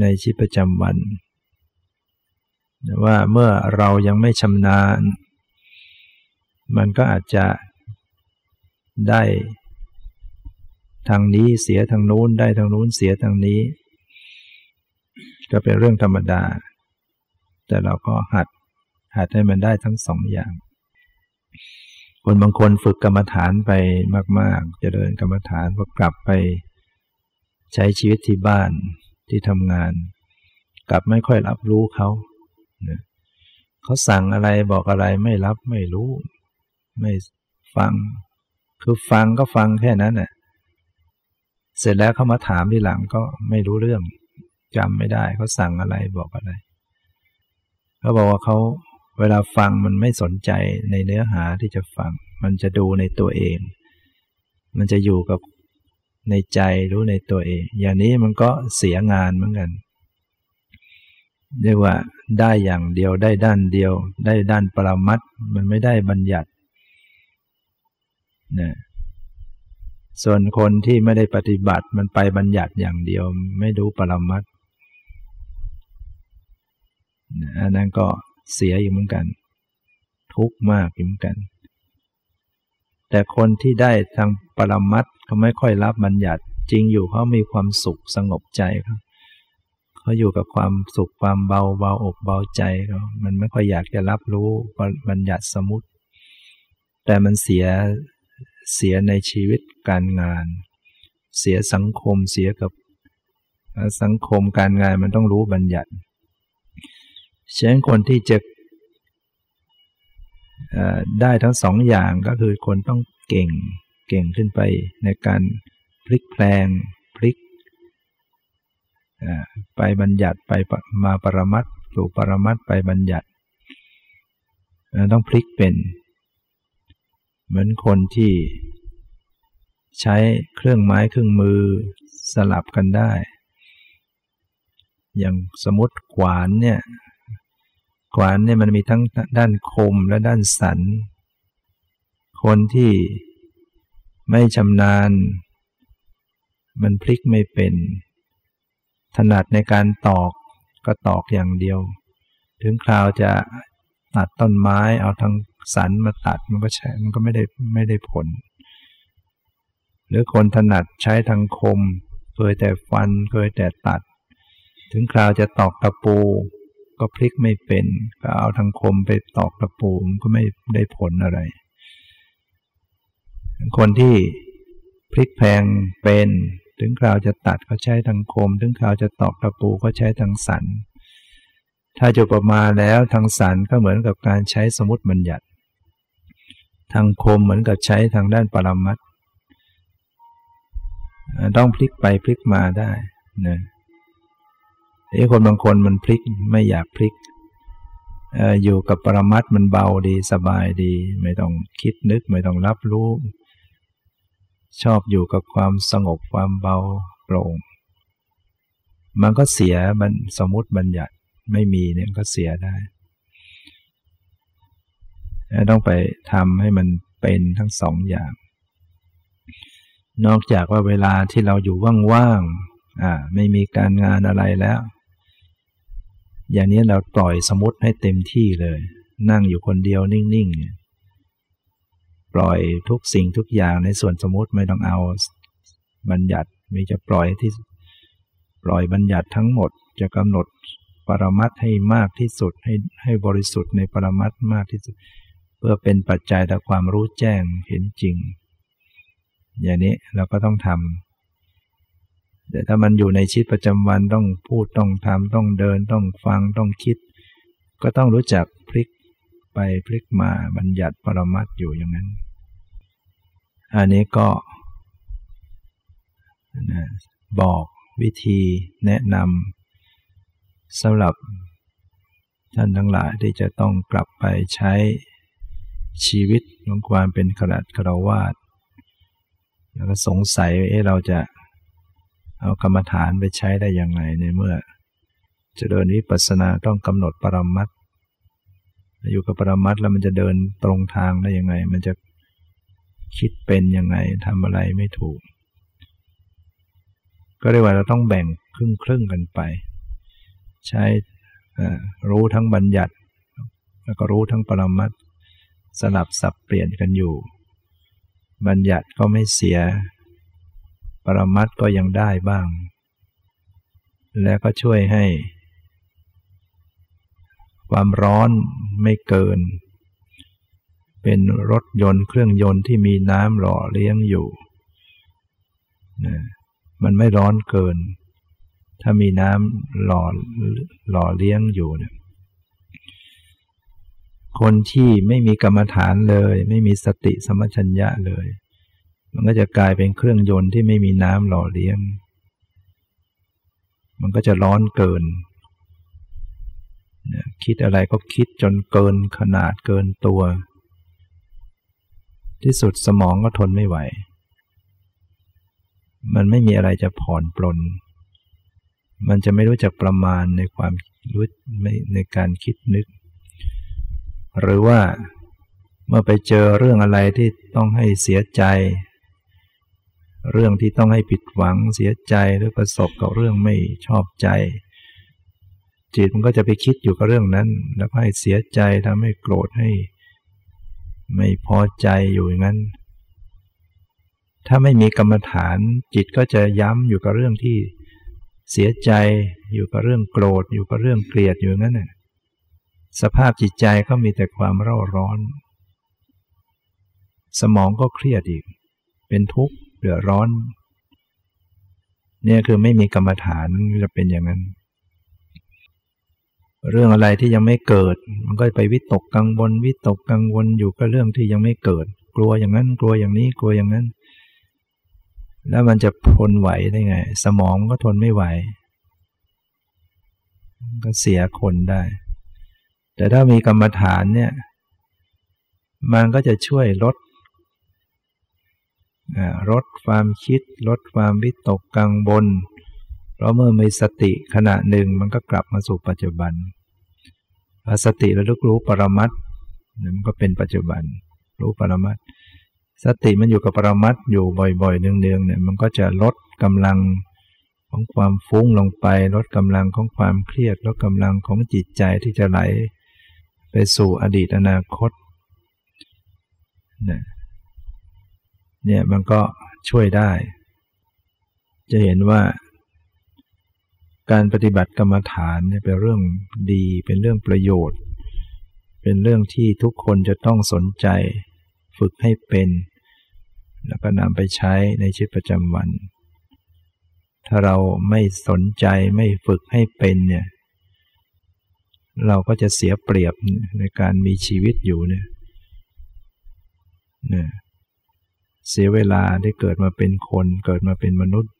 ในชีวิตประจำวันว่าเมื่อเรายังไม่ชำนาญ มันก็อาจจะได้ทางนี้เสียทางนู้นได้ทางนู้นเสียทางนี้ ก็เป็นเรื่องธรรมดา แต่เราก็หัดหัดให้มันได้ทั้งสองอย่าง คนบางคนฝึกกรรมฐานไปมากๆจะเดินกรรมฐานพอกลับไปใช้ชีวิตที่บ้านที่ทำงาน กลับไม่ค่อยรับรู้เขาเขาสั่งอะไรบอกอะไรไม่รับไม่รู้ ไม่ฟัง คือฟังก็ฟังแค่นั้นแหละเสร็จแล้วเขามาถามทีหลังก็ไม่รู้เรื่องจำไม่ได้เขาสั่งอะไรบอกอะไรเขาบอกว่าเขา เวลาฟังมันไม่สนใจในเนื้อหาที่จะฟัง มันจะดูในตัวเอง มันจะอยู่กับในใจรู้ในตัวเอง อย่างนี้มันก็เสียงานเหมือนกันเรียกว่าได้อย่างเดียวได้ด้านเดียว ได้ด้านปรมัตมันไม่ได้บัญญัตินะส่วนคนที่ไม่ได้ปฏิบัติมันไปบัญญัติอย่างเดียว ไม่รู้ปรมัตอันนั้นก็ เสียอยู่เหมือนกัน ทุกข์มากอยู่เหมือนกัน แต่คนที่ได้ทางปรมัตเขาไม่ค่อยรับบัญญัติจริงอยู่เขามีความสุขสงบใจเขาเขาอยู่กับความสุขความเบาเบาอกเบาใจเขามันไม่ค่อยอยากจะรับรู้บัญญัติสมุติ แต่มันเสียเสียในชีวิตการงาน เสียสังคมเสียกับสังคมการงานมันต้องรู้บัญญัติ ฉะนั้นคนที่จะได้ทั้งสองอย่างก็คือคนต้องเก่งเก่งขึ้นไปในการพลิกแปลงพลิกไปบัญญัติไปมาปรมัตสู่ปรมัตไปบัญญัติ ต้องพลิกเป็น เหมือนคนที่ใช้เครื่องไม้เครื่องมือสลับกันได้ อย่างสมมติขวานเนี่ย ขวานเนี่ยมันมีทั้งด้านคมและด้านสัน คนที่ไม่ชำนาญ มันพลิกไม่เป็น ถนัดในการตอกก็ตอกอย่างเดียว ถึงคราวจะตัดต้นไม้เอาทางสันมาตัดมันก็ใช้มันก็ไม่ได้ไม่ได้ผล หรือคนถนัดใช้ทางคม เคยแต่ฟันเคยแต่ตัด ถึงคราวจะตอกตะปู ก็พลิกไม่เป็น ก็เอาทางคมไปตอกตะปูมก็ไม่ได้ผลอะไร คนที่พลิกแพงเป็น ถึงคราวจะตัดก็ใช้ทางคม ถึงคราวจะตอกตะปูก็ใช้ทางสัน ถ้าจบประมาแล้วทางสันก็เหมือนกับการใช้สมุติบัญญัติ ทางคมเหมือนกับใช้ทางด้านปรมัตต้องพลิกไปพลิกมาได้นะ ไอ้คนบางคนมันพลิกไม่อยากพลิกอยู่กับปรมัตมันเบาดีสบายดี ไม่ต้องคิดนึกไม่ต้องรับรู้ ชอบอยู่กับความสงบความเบาโปร่ง มันก็เสียมันสมมติบัญญัติไม่มีเนี่ยก็เสียได้ ต้องไปทำให้มันเป็นทั้งสองอย่าง นอกจากว่าเวลาที่เราอยู่ว่างๆไม่มีการงานอะไรแล้ว อย่างนี้เราปล่อยสมมติให้เต็มที่เลย นั่งอยู่คนเดียวนิ่งๆ ปล่อยทุกสิ่งทุกอย่างในส่วนสมมติไม่ต้องเอาบัญญัติมีจะปล่อยที่ปล่อยบัญญัติทั้งหมดจะกำหนดปรมัตให้มากที่สุดให้ให้บริสุทธิ์ในปรมัตมากที่สุด เพื่อเป็นปัจจัยต่อความรู้แจ้งเห็นจริง อย่างนี้เราก็ต้องทำ แต่ถ้ามันอยู่ในชีวิตประจำวันต้องพูดต้องทำต้องเดินต้องฟังต้องคิด ก็ต้องรู้จักพลิกไปพลิกมาบัญญัติปรมัตอยู่อย่างนั้น อันนี้ก็บอกวิธีแนะนำสำหรับท่านทั้งหลายที่จะต้องกลับไปใช้ชีวิตของความเป็นขรัดคารวาสแล้วก็สงสัยว่าเราจะ เอากรรมฐานไปใช้ได้ยังไงในเมื่อจะเดินวิปัสสนาต้องกำหนดปรมัตอยู่กับปรมัตแล้วมันจะเดินตรงทางได้ยังไง มันจะคิดเป็นยังไงทำอะไรไม่ถูก ก็เรียกว่าเราต้องแบ่งครึ่งครึ่งกันไป ใช้รู้ทั้งบัญญัติ แล้วก็รู้ทั้งปรมัตสลับสับเปลี่ยนกันอยู่ บัญญัติก็ไม่เสีย ปรมัตก็ยังได้บ้าง และก็ช่วยให้ ความร้อนไม่เกิน เป็นรถยนต์เครื่องยนต์ที่มีน้ำหล่อเลี้ยงอยู่นะมันไม่ร้อนเกิน ถ้ามีน้ำหล่อหล่อเลี้ยงอยู่เนี่ยคนที่ไม่มีกรรมฐานเลย ไม่มีสติสมัชัญญะเลย มันก็จะกลายเป็นเครื่องยนต์ที่ไม่มีน้ำหล่อเลี้ยง มันก็จะร้อนเกิน คิดอะไรก็คิดจนเกินขนาดเกินตัว ที่สุดสมองก็ทนไม่ไหว มันไม่มีอะไรจะผ่อนปลน มันจะไม่รู้จักประมาณในความรู้ในการคิดนึก หรือว่าเมื่อไปเจอเรื่องอะไรที่ต้องให้เสียใจ เรื่องที่ต้องให้ผิดหวังเสียใจหรือประสบกับเรื่องไม่ชอบใจ จิตมันก็จะไปคิดอยู่กับเรื่องนั้น แล้วให้เสียใจทำให้โกรธให้ ไม่พอใจอยู่อย่างนั้น ถ้าไม่มีกรรมฐาน จิตก็จะย้ำอยู่กับเรื่องที่เสียใจอยู่กับเรื่องโกรธ อยู่กับเรื่องเกลียดอยู่นั้นน่ะสภาพจิตใจก็มีแต่ความเร่าร้อน สมองก็เครียดอีก เป็นทุกข์ เดือดร้อน เนี่ยคือไม่มีกรรมฐานจะเป็นอย่างนั้น เรื่องอะไรที่ยังไม่เกิด มันก็ไปวิตกกังวลวิตกกังวลอยู่กับเรื่องที่ยังไม่เกิด กลัวอย่างนั้น กลัวอย่างนี้กลัวอย่างนั้น แล้วมันจะทนไหวได้ไง สมองก็ทนไม่ไหว ก็เสียคนได้ แต่ถ้ามีกรรมฐานเนี่ย มันก็จะช่วยลด ลดความคิด ลดความวิตกกังวลเพราะเมื่อมีสติขณะหนึ่งมันก็กลับมาสู่ปัจจุบันสติระลึกรู้ปรมัตมันก็เป็นปัจจุบัน รู้ปรมัตสติมันอยู่กับปรมัตอยู่บ่อยๆเนืองๆเนี่ยมันก็จะลดกำลังของความฟุ้งลงไป ลดกำลังของความเครียด ลดกำลังของจิตใจที่จะไหล ไปสู่อดีตอนาคตเนี่ย เนี่ยมันก็ช่วยได้ จะเห็นว่า การปฏิบัติกรรมฐานเนี่ยเป็นเรื่องดี เป็นเรื่องประโยชน์ เป็นเรื่องที่ทุกคนจะต้องสนใจ ฝึกให้เป็น แล้วก็นำไปใช้ในชีวิตประจำวัน ถ้าเราไม่สนใจไม่ฝึกให้เป็นเนี่ยเราก็จะเสียเปรียบในการมีชีวิตอยู่เนี่ย เสียเวลาได้เกิดมาเป็นคนเกิดมาเป็นมนุษย์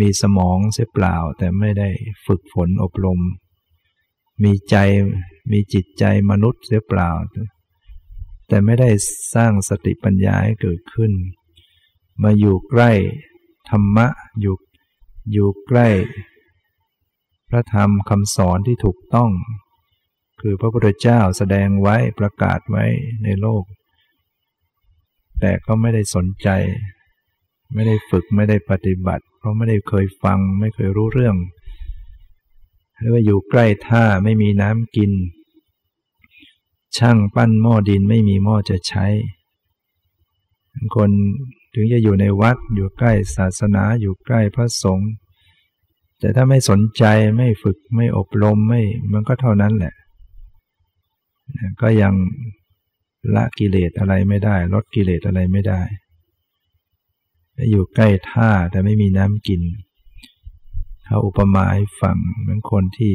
มีสมองเสียเปล่าแต่ไม่ได้ฝึกฝนอบรม มีใจมีจิตใจมนุษย์เสียเปล่า แต่ไม่ได้สร้างสติปัญญาให้เกิดขึ้น มาอยู่ใกล้ธรรมะอยู่อยู่ใกล้ พระธรรมคำสอนที่ถูกต้อง คือพระพุทธเจ้าแสดงไว้ประกาศไว้ในโลก แต่ก็ไม่ได้สนใจ ไม่ได้ฝึกไม่ได้ปฏิบัติ เพราะไม่ได้เคยฟังไม่เคยรู้เรื่อง หรือว่าอยู่ใกล้ท่าไม่มีน้ำกิน ช่างปั้นหม้อดินไม่มีหม้อจะใช้คนถึงจะอยู่ในวัดอยู่ใกล้ศาสนาอยู่ใกล้พระสงฆ์แต่ถ้าไม่สนใจไม่ฝึกไม่อบรมไม่มันก็เท่านั้นแหละ ก็ยัง ละกิเลสอะไรไม่ได้ ลดกิเลสอะไรไม่ได้อยู่ใกล้ท่าแต่ไม่มีน้ำกินเขาอุปมาให้ฟังเหมือนคนที่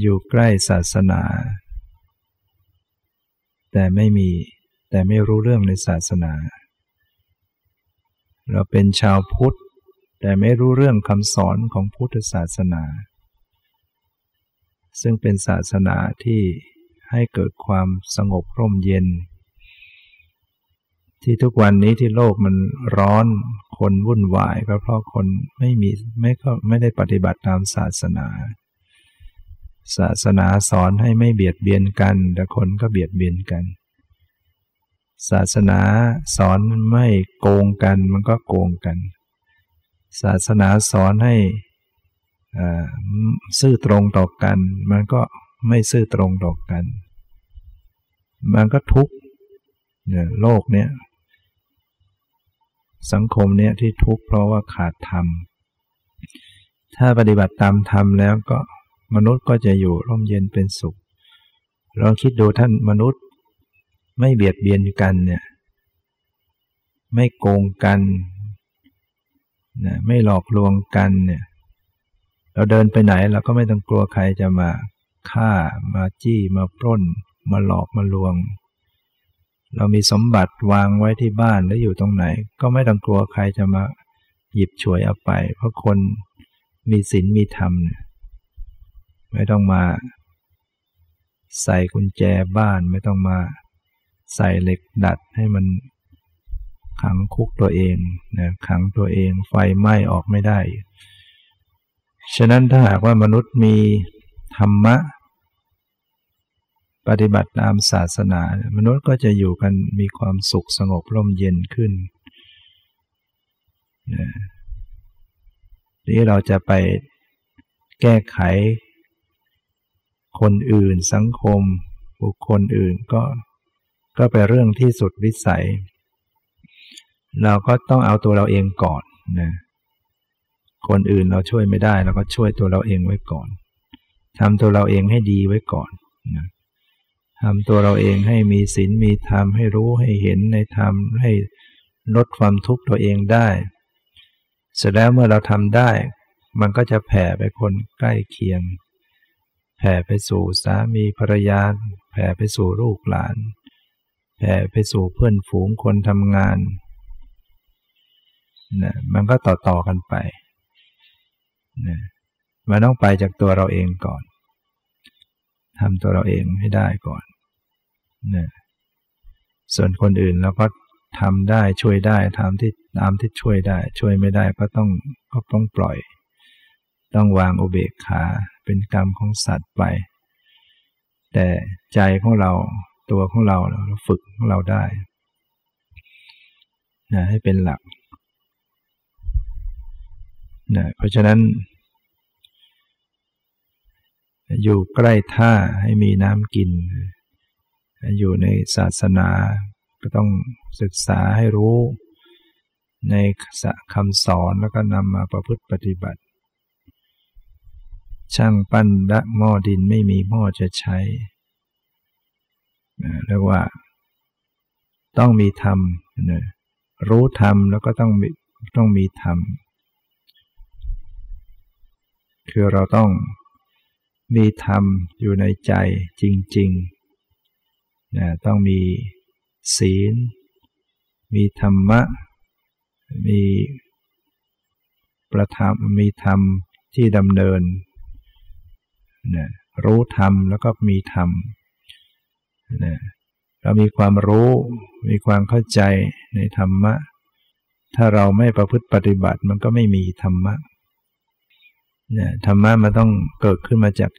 อยู่ใกล้ศาสนา แต่ไม่มีแต่ไม่รู้เรื่องในศาสนา เราเป็นชาวพุทธ แต่ไม่รู้เรื่องคำสอนของพุทธศาสนา ซึ่งเป็นศาสนาที่ ให้เกิดความสงบร่มเย็น ที่ทุกวันนี้ที่โลกมันร้อนคนวุ่นวายก็เพราะคนไม่มีไม่ก็ไม่ได้ปฏิบัติตามศาสนา ศาสนาสอนให้ไม่เบียดเบียนกัน แต่คนก็เบียดเบียนกัน ศาสนาสอนไม่โกงกันมันก็โกงกัน ศาสนาสอนให้ซื่อตรงต่อกัน มันก็ ไม่ซื่อตรงต่อกัน มันก็ทุกเนี่ยโลกเนี้ยสังคมเนี้ยที่ทุกข์เพราะว่าขาดธรรม ถ้าปฏิบัติตามธรรมแล้วก็มนุษย์ก็จะอยู่ร่มเย็นเป็นสุขลองคิดดูท่านมนุษย์ไม่เบียดเบียนกันเนี่ย ไม่โกงกันนะไม่หลอกลวงกันเนี่ย เราเดินไปไหนเราก็ไม่ต้องกลัวใครจะมา ฆ่ามาจี้มาปล้น มาหลอกมาลวง เรามีสมบัติวางไว้ที่บ้านหรืออยู่ตรงไหน ก็ไม่ต้องกลัวใครจะมาหยิบฉวยเอาไป เพราะคนมีศีลมีธรรมไม่ต้องมา ใส่กุญแจบ้านไม่ต้องมาใส่เหล็กดัดให้มันขังคุกตัวเองนะขังตัวเองไฟไหม้ออกไม่ได้ ฉะนั้นถ้าหากว่ามนุษย์มี ธรรมะ ปฏิบัติตามศาสนา มนุษย์ก็จะอยู่กันมีความสุขสงบร่มเย็นขึ้นนี่เราจะไปแก้ไข คนอื่นสังคม บุคคลอื่นก็ก็เป็นเรื่องที่สุดวิสัย เราก็ต้องเอาตัวเราเองก่อนนะคนอื่นเราช่วยไม่ได้เราก็ช่วยตัวเราเองไว้ก่อน ทำตัวเราเองให้ดีไว้ก่อนนะทำตัวเราเองให้มีศีลมีธรรมให้รู้ให้เห็นในธรรมให้ลดความทุกข์ตัวเองได้ เสร็จแล้วเมื่อเราทำได้ มันก็จะแผ่ไปคนใกล้เคียง แผ่ไปสู่สามีภรรยา แผ่ไปสู่ลูกหลาน แผ่ไปสู่เพื่อนฝูงคนทำงานนะมันก็ต่อต่อกันไปนะ มันต้องไปจากตัวเราเองก่อนทำตัวเราเองให้ได้ก่อนนะส่วนคนอื่นเราก็ทำได้ช่วยได้ทำที่ตามที่ช่วยได้ ช่วยไม่ได้ก็ต้องก็ต้องปล่อย ต้องวางอุเบกขาเป็นกรรมของสัตว์ไป แต่ใจของเราตัวของเราเราฝึกของเราได้นะให้เป็นหลักนะเพราะฉะนั้น อยู่ใกล้ท่าให้มีน้ำกิน อยู่ในศาสนาก็ต้องศึกษาให้รู้ในคำสอนแล้วก็นำมาประพฤติปฏิบัติ ช่างปั้นละหม้อดินไม่มีหม้อจะใช้เรียกว่า ต้องมีธรรมนะรู้ธรรมแล้วก็ต้องต้องมีธรรม คือเราต้อง มีธรรมอยู่ในใจจริงๆนะต้องมีศีล มีธรรมะ มีประธรรมมีธรรมที่ดำเนินนะรู้ธรรมแล้วก็มีธรรมนะเรามีความรู้ มีความเข้าใจในธรรมะ ถ้าเราไม่ประพฤติปฏิบัติมันก็ไม่มีธรรมะ นะธรรมะมันต้องเกิดขึ้นมาจาก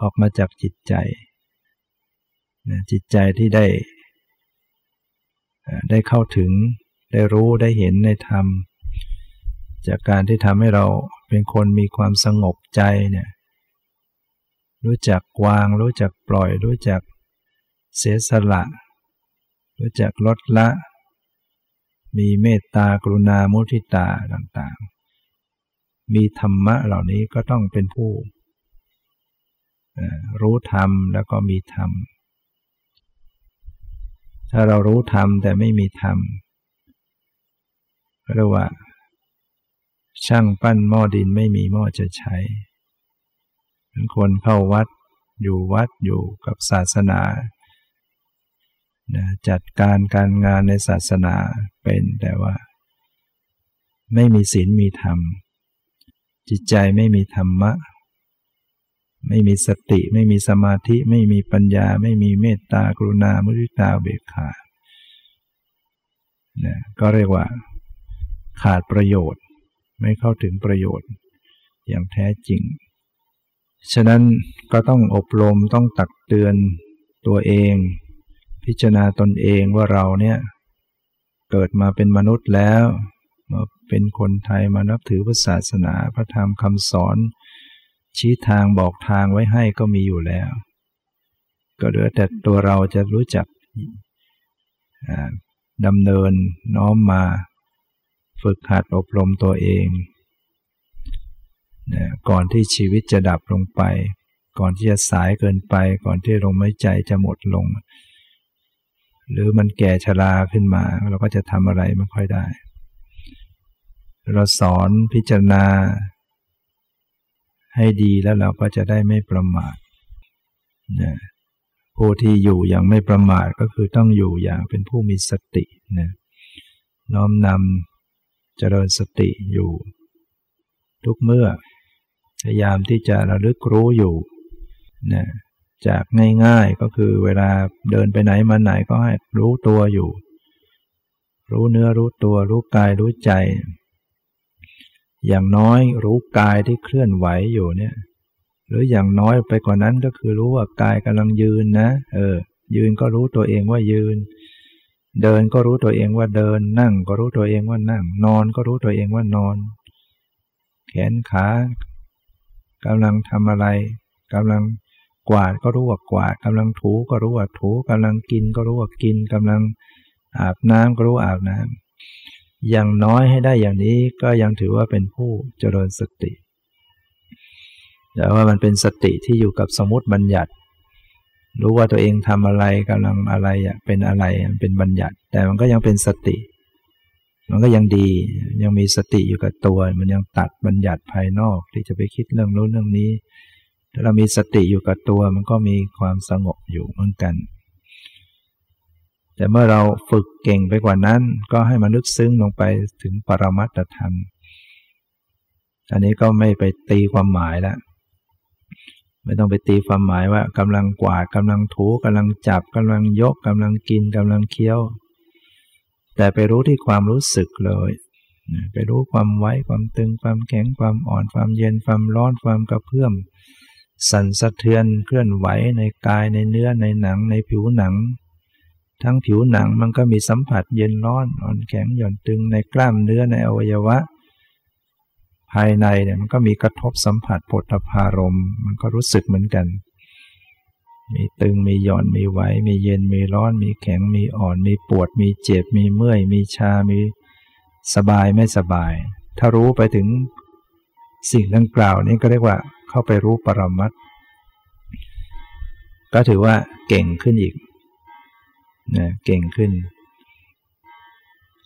ออกมาจากจิตใจนะจิตใจที่ได้ ได้เข้าถึงได้รู้ได้เห็นในธรรม จากการที่ทำให้เราเป็นคนมีความสงบใจเนี่ยรู้จักวาง รู้จักปล่อย รู้จักเสียสละ รู้จักลดละ มีเมตตากรุณามุทิตาต่างๆ มีธรรมะเหล่านี้ก็ต้องเป็นผู้รู้ธรรมแล้วก็มีธรรม ถ้าเรารู้ธรรมแต่ไม่มีธรรมเรียกว่า ช่างปั้นหม้อดินไม่มีหม้อจะใช้คนเข้าวัดอยู่วัดอยู่กับศาสนา จัดการการงานในศาสนาเป็นแต่ว่า ไม่มีศีลมีธรรม จิตใจไม่มีธรรมะ ไม่มีสติ ไม่มีสมาธิ ไม่มีปัญญา ไม่มีเมตตากรุณามุทิตาเบกขานะก็เรียกว่า ขาดประโยชน์ ไม่เข้าถึงประโยชน์ อย่างแท้จริง ฉะนั้นก็ต้องอบรมต้องตักเตือนตัวเอง พิจารณาตนเองว่าเราเนี่ย เกิดมาเป็นมนุษย์แล้ว มาเป็นคนไทยมานับถือพระศาสนาพระธรรมคำสอน ชี้ทางบอกทางไว้ให้ก็มีอยู่แล้ว ก็เหลือแต่ตัวเราจะรู้จักดำเนินน้อมมาฝึกหัดอบรมตัวเองก่อนที่ชีวิตจะดับลงไป ก่อนที่จะสายเกินไป ก่อนที่ลมหายใจจะหมดลง หรือมันแก่ชราขึ้นมา เราก็จะทำอะไรไม่ค่อยได้ เราสอนพิจารณา ให้ดีแล้วเราก็จะได้ไม่ประมาทนะผู้ที่อยู่อย่างไม่ประมาทก็คือต้องอยู่อย่างเป็นผู้มีสตินะน้อมนำเจริญสติอยู่ ทุกเมื่อ พยายามที่จะระลึกรู้อยู่นะจากง่ายๆก็คือเวลาเดินไปไหนมาไหนก็ให้รู้ตัวอยู่ รู้เนื้อรู้ตัวรู้กายรู้ใจ อย่างน้อยรู้กายที่เคลื่อนไหวอยู่เนี่ย หรืออย่างน้อยไปกว่านั้นก็คือรู้ว่ากายกำลังยืนนะ เออ ยืนก็รู้ตัวเองว่ายืน เดินก็รู้ตัวเองว่าเดิน นั่งก็รู้ตัวเองว่านั่ง นอนก็รู้ตัวเองว่านอน แขนขากำลังทำอะไรกำลังกวาดก็รู้ว่ากวาดกำลังถูก็รู้ว่าถูกำลังกินก็รู้ว่ากินกำลังอาบน้ำก็รู้อาบน้ำ อย่างน้อยให้ได้อย่างนี้ก็ยังถือว่าเป็นผู้เจริญสติ แต่ว่ามันเป็นสติที่อยู่กับสมมติบัญญัติ รู้ว่าตัวเองทำอะไรกำลังอะไรเป็นอะไรเป็นบัญญัติ แต่มันก็ยังเป็นสติ มันก็ยังดียังมีสติอยู่กับตัว มันยังตัดบัญญัติภายนอกที่จะไปคิดเรื่องโน้นเรื่องนี้ถ้าเรามีสติอยู่กับตัวมันก็มีความสงบอยู่เหมือนกัน แต่เมื่อเราฝึกเก่งไปกว่านั้น ก็ให้มันลึกซึ้งลงไปถึงปรมัตธรรม อันนี้ก็ไม่ไปตีความหมายแล้วไม่ต้องไปตีความหมายว่ากำลังกวาดกำลังถูกำลังจับกำลังยกกำลังกินกำลังเคี้ยว แต่ไปรู้ที่ความรู้สึกเลยไปรู้ความไว้ความตึงความแข็งความอ่อนความเย็นความร้อนความกระเพื่อม สั่นสะเทือนเคลื่อนไหวในกายในเนื้อในหนังในผิวหนัง ทั้งผิวหนังมันก็มีสัมผัสเย็นร้อนอ่อนแข็งหย่อนตึงในกล้ามเนื้อในอวัยวะ ภายในเนี่ยมันก็มีกระทบสัมผัสปฐพารมมันก็รู้สึกเหมือนกัน มีตึงมีหย่อนมีไหวมีเย็นมีร้อน มีแข็งมีอ่อน มีปวด มีเจ็บ มีเมื่อย มีชา มีสบายไม่สบาย ถ้ารู้ไปถึงสิ่งดังกล่าวนี้ก็เรียกว่าเข้าไปรู้ปรมัตก็ถือว่าเก่งขึ้นอีก นะเก่งขึ้น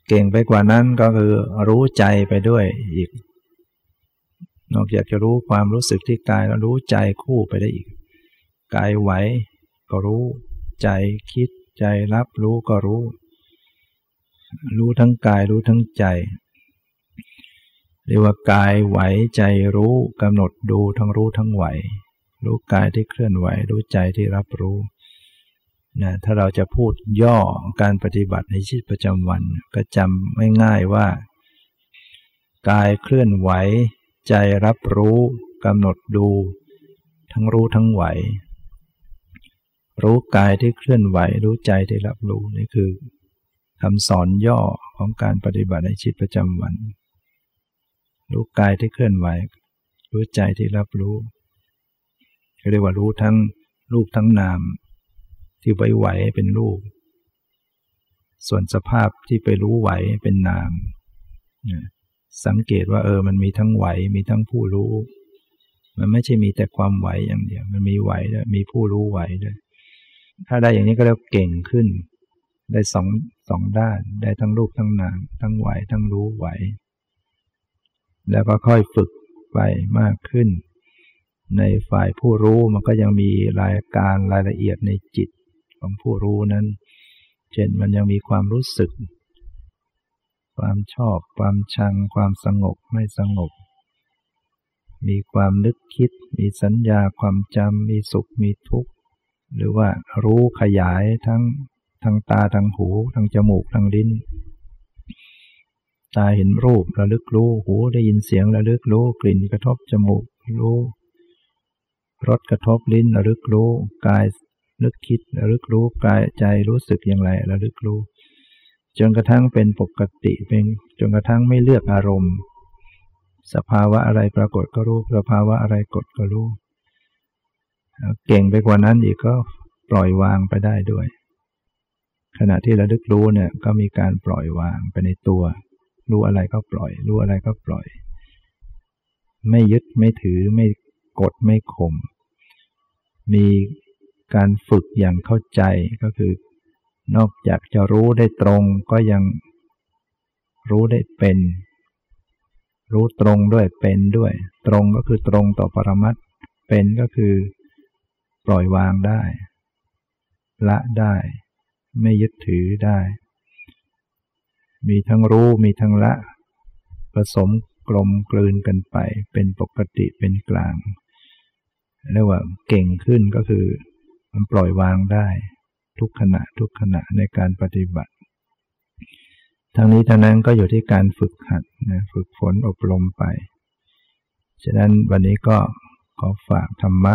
เก่งไปกว่านั้นก็คือรู้ใจไปด้วยอีก นอกจากจะรู้ความรู้สึกที่กายแล้วรู้ใจคู่ไปได้อีก กายไหวก็รู้ ใจคิดใจรับรู้ก็รู้ รู้ทั้งกายรู้ทั้งใจเรียกว่ากายไหวใจรู้กำหนดดูทั้งรู้ทั้งไหว รู้กายที่เคลื่อนไหว รู้ใจที่รับรู้ นะถ้าเราจะพูดย่อการปฏิบัติในชีวิตประจำวันก็จำง่ายๆว่า กายเคลื่อนไหว ใจรับรู้กำหนดดู ทั้งรู้ทั้งไหว รู้กายที่เคลื่อนไหว รู้ใจที่รับรู้นี่คือคำสอนย่อของการปฏิบัติในชีวิตประจำวัน รู้กายที่เคลื่อนไหว รู้ใจที่รับรู้เรียกว่ารู้ทั้งรูปทั้งนาม ที่ไหวไหวเป็นรูป ส่วนสภาพที่ไปรู้ไหวเป็นนาม สังเกตว่าเออ มันมีทั้งไหวมีทั้งผู้รู้ มันไม่ใช่มีแต่ความไหวอย่างเดียว มันมีไหวด้วยมีผู้รู้ไหวด้วย ถ้าได้อย่างนี้ก็เรียกเก่งขึ้น ได้สองสองด้าน ได้ทั้งรูปทั้งนาม ทั้งไหวทั้งรู้ไหว แล้วก็ค่อยฝึกไปมากขึ้นในฝ่ายผู้รู้มันก็ยังมีรายการรายละเอียดในจิต ของผู้รู้นั้น เช่นมันยังมีความรู้สึก ความชอบ ความชัง ความสงบไม่สงบ มีความนึกคิด มีสัญญาความจำ มีสุขมีทุกข์ หรือว่ารู้ขยายทั้งทางตาทางหูทางจมูกทางลิ้น ตาเห็นรูประลึกรู้ หูได้ยินเสียงระลึกรู้ กลิ่นกระทบจมูกรู้รสกระทบลิ้นระลึกรู้ กาย นึกคิดระลึกรู้กายใจรู้สึกอย่างไรระลึกรู้ จนกระทั่งเป็นปกติเป็นจนกระทั่งไม่เลือกอารมณ์ สภาวะอะไรปรากฏก็รู้สภาวะอะไรกดก็รู้เก่งไปกว่านั้นอีกก็ปล่อยวางไปได้ด้วย ขณะที่ระลึกรู้เนี่ยก็มีการปล่อยวางไปในตัว รู้อะไรก็ปล่อย รู้อะไรก็ปล่อย ไม่ยึดไม่ถือไม่กดไม่ข่มมี การฝึกอย่างเข้าใจก็คือนอกจากจะรู้ได้ตรงก็ยังรู้ได้เป็น รู้ตรงด้วยเป็นด้วย ตรงก็คือตรงต่อปรมัตเป็นก็คือ ปล่อยวางได้ ละได้ ไม่ยึดถือได้ มีทั้งรู้มีทั้งละ ผสมกลมกลืนกันไป เป็นปกติเป็นกลางเรียกว่าเก่งขึ้นก็คือ มันปล่อยวางได้ทุกขณะทุกขณะในการปฏิบัติ ทั้งนี้ทั้งนั้นก็อยู่ที่การฝึกหัดนะฝึกฝนอบรมไป ฉะนั้นวันนี้ก็ขอฝากธรรมะ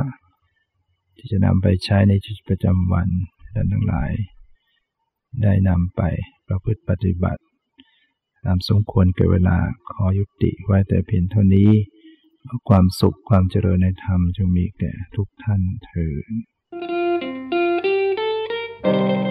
ที่จะนำไปใช้ในชีวิตประจำวันท่านทั้งหลาย ได้นำไปประพฤติปฏิบัติ ตามสมควรเกิดเวลาขอยุติไว้แต่เพียงเท่านี้ ความสุขความเจริญในธรรมจงมีแก่ทุกท่านเถิด Thank you.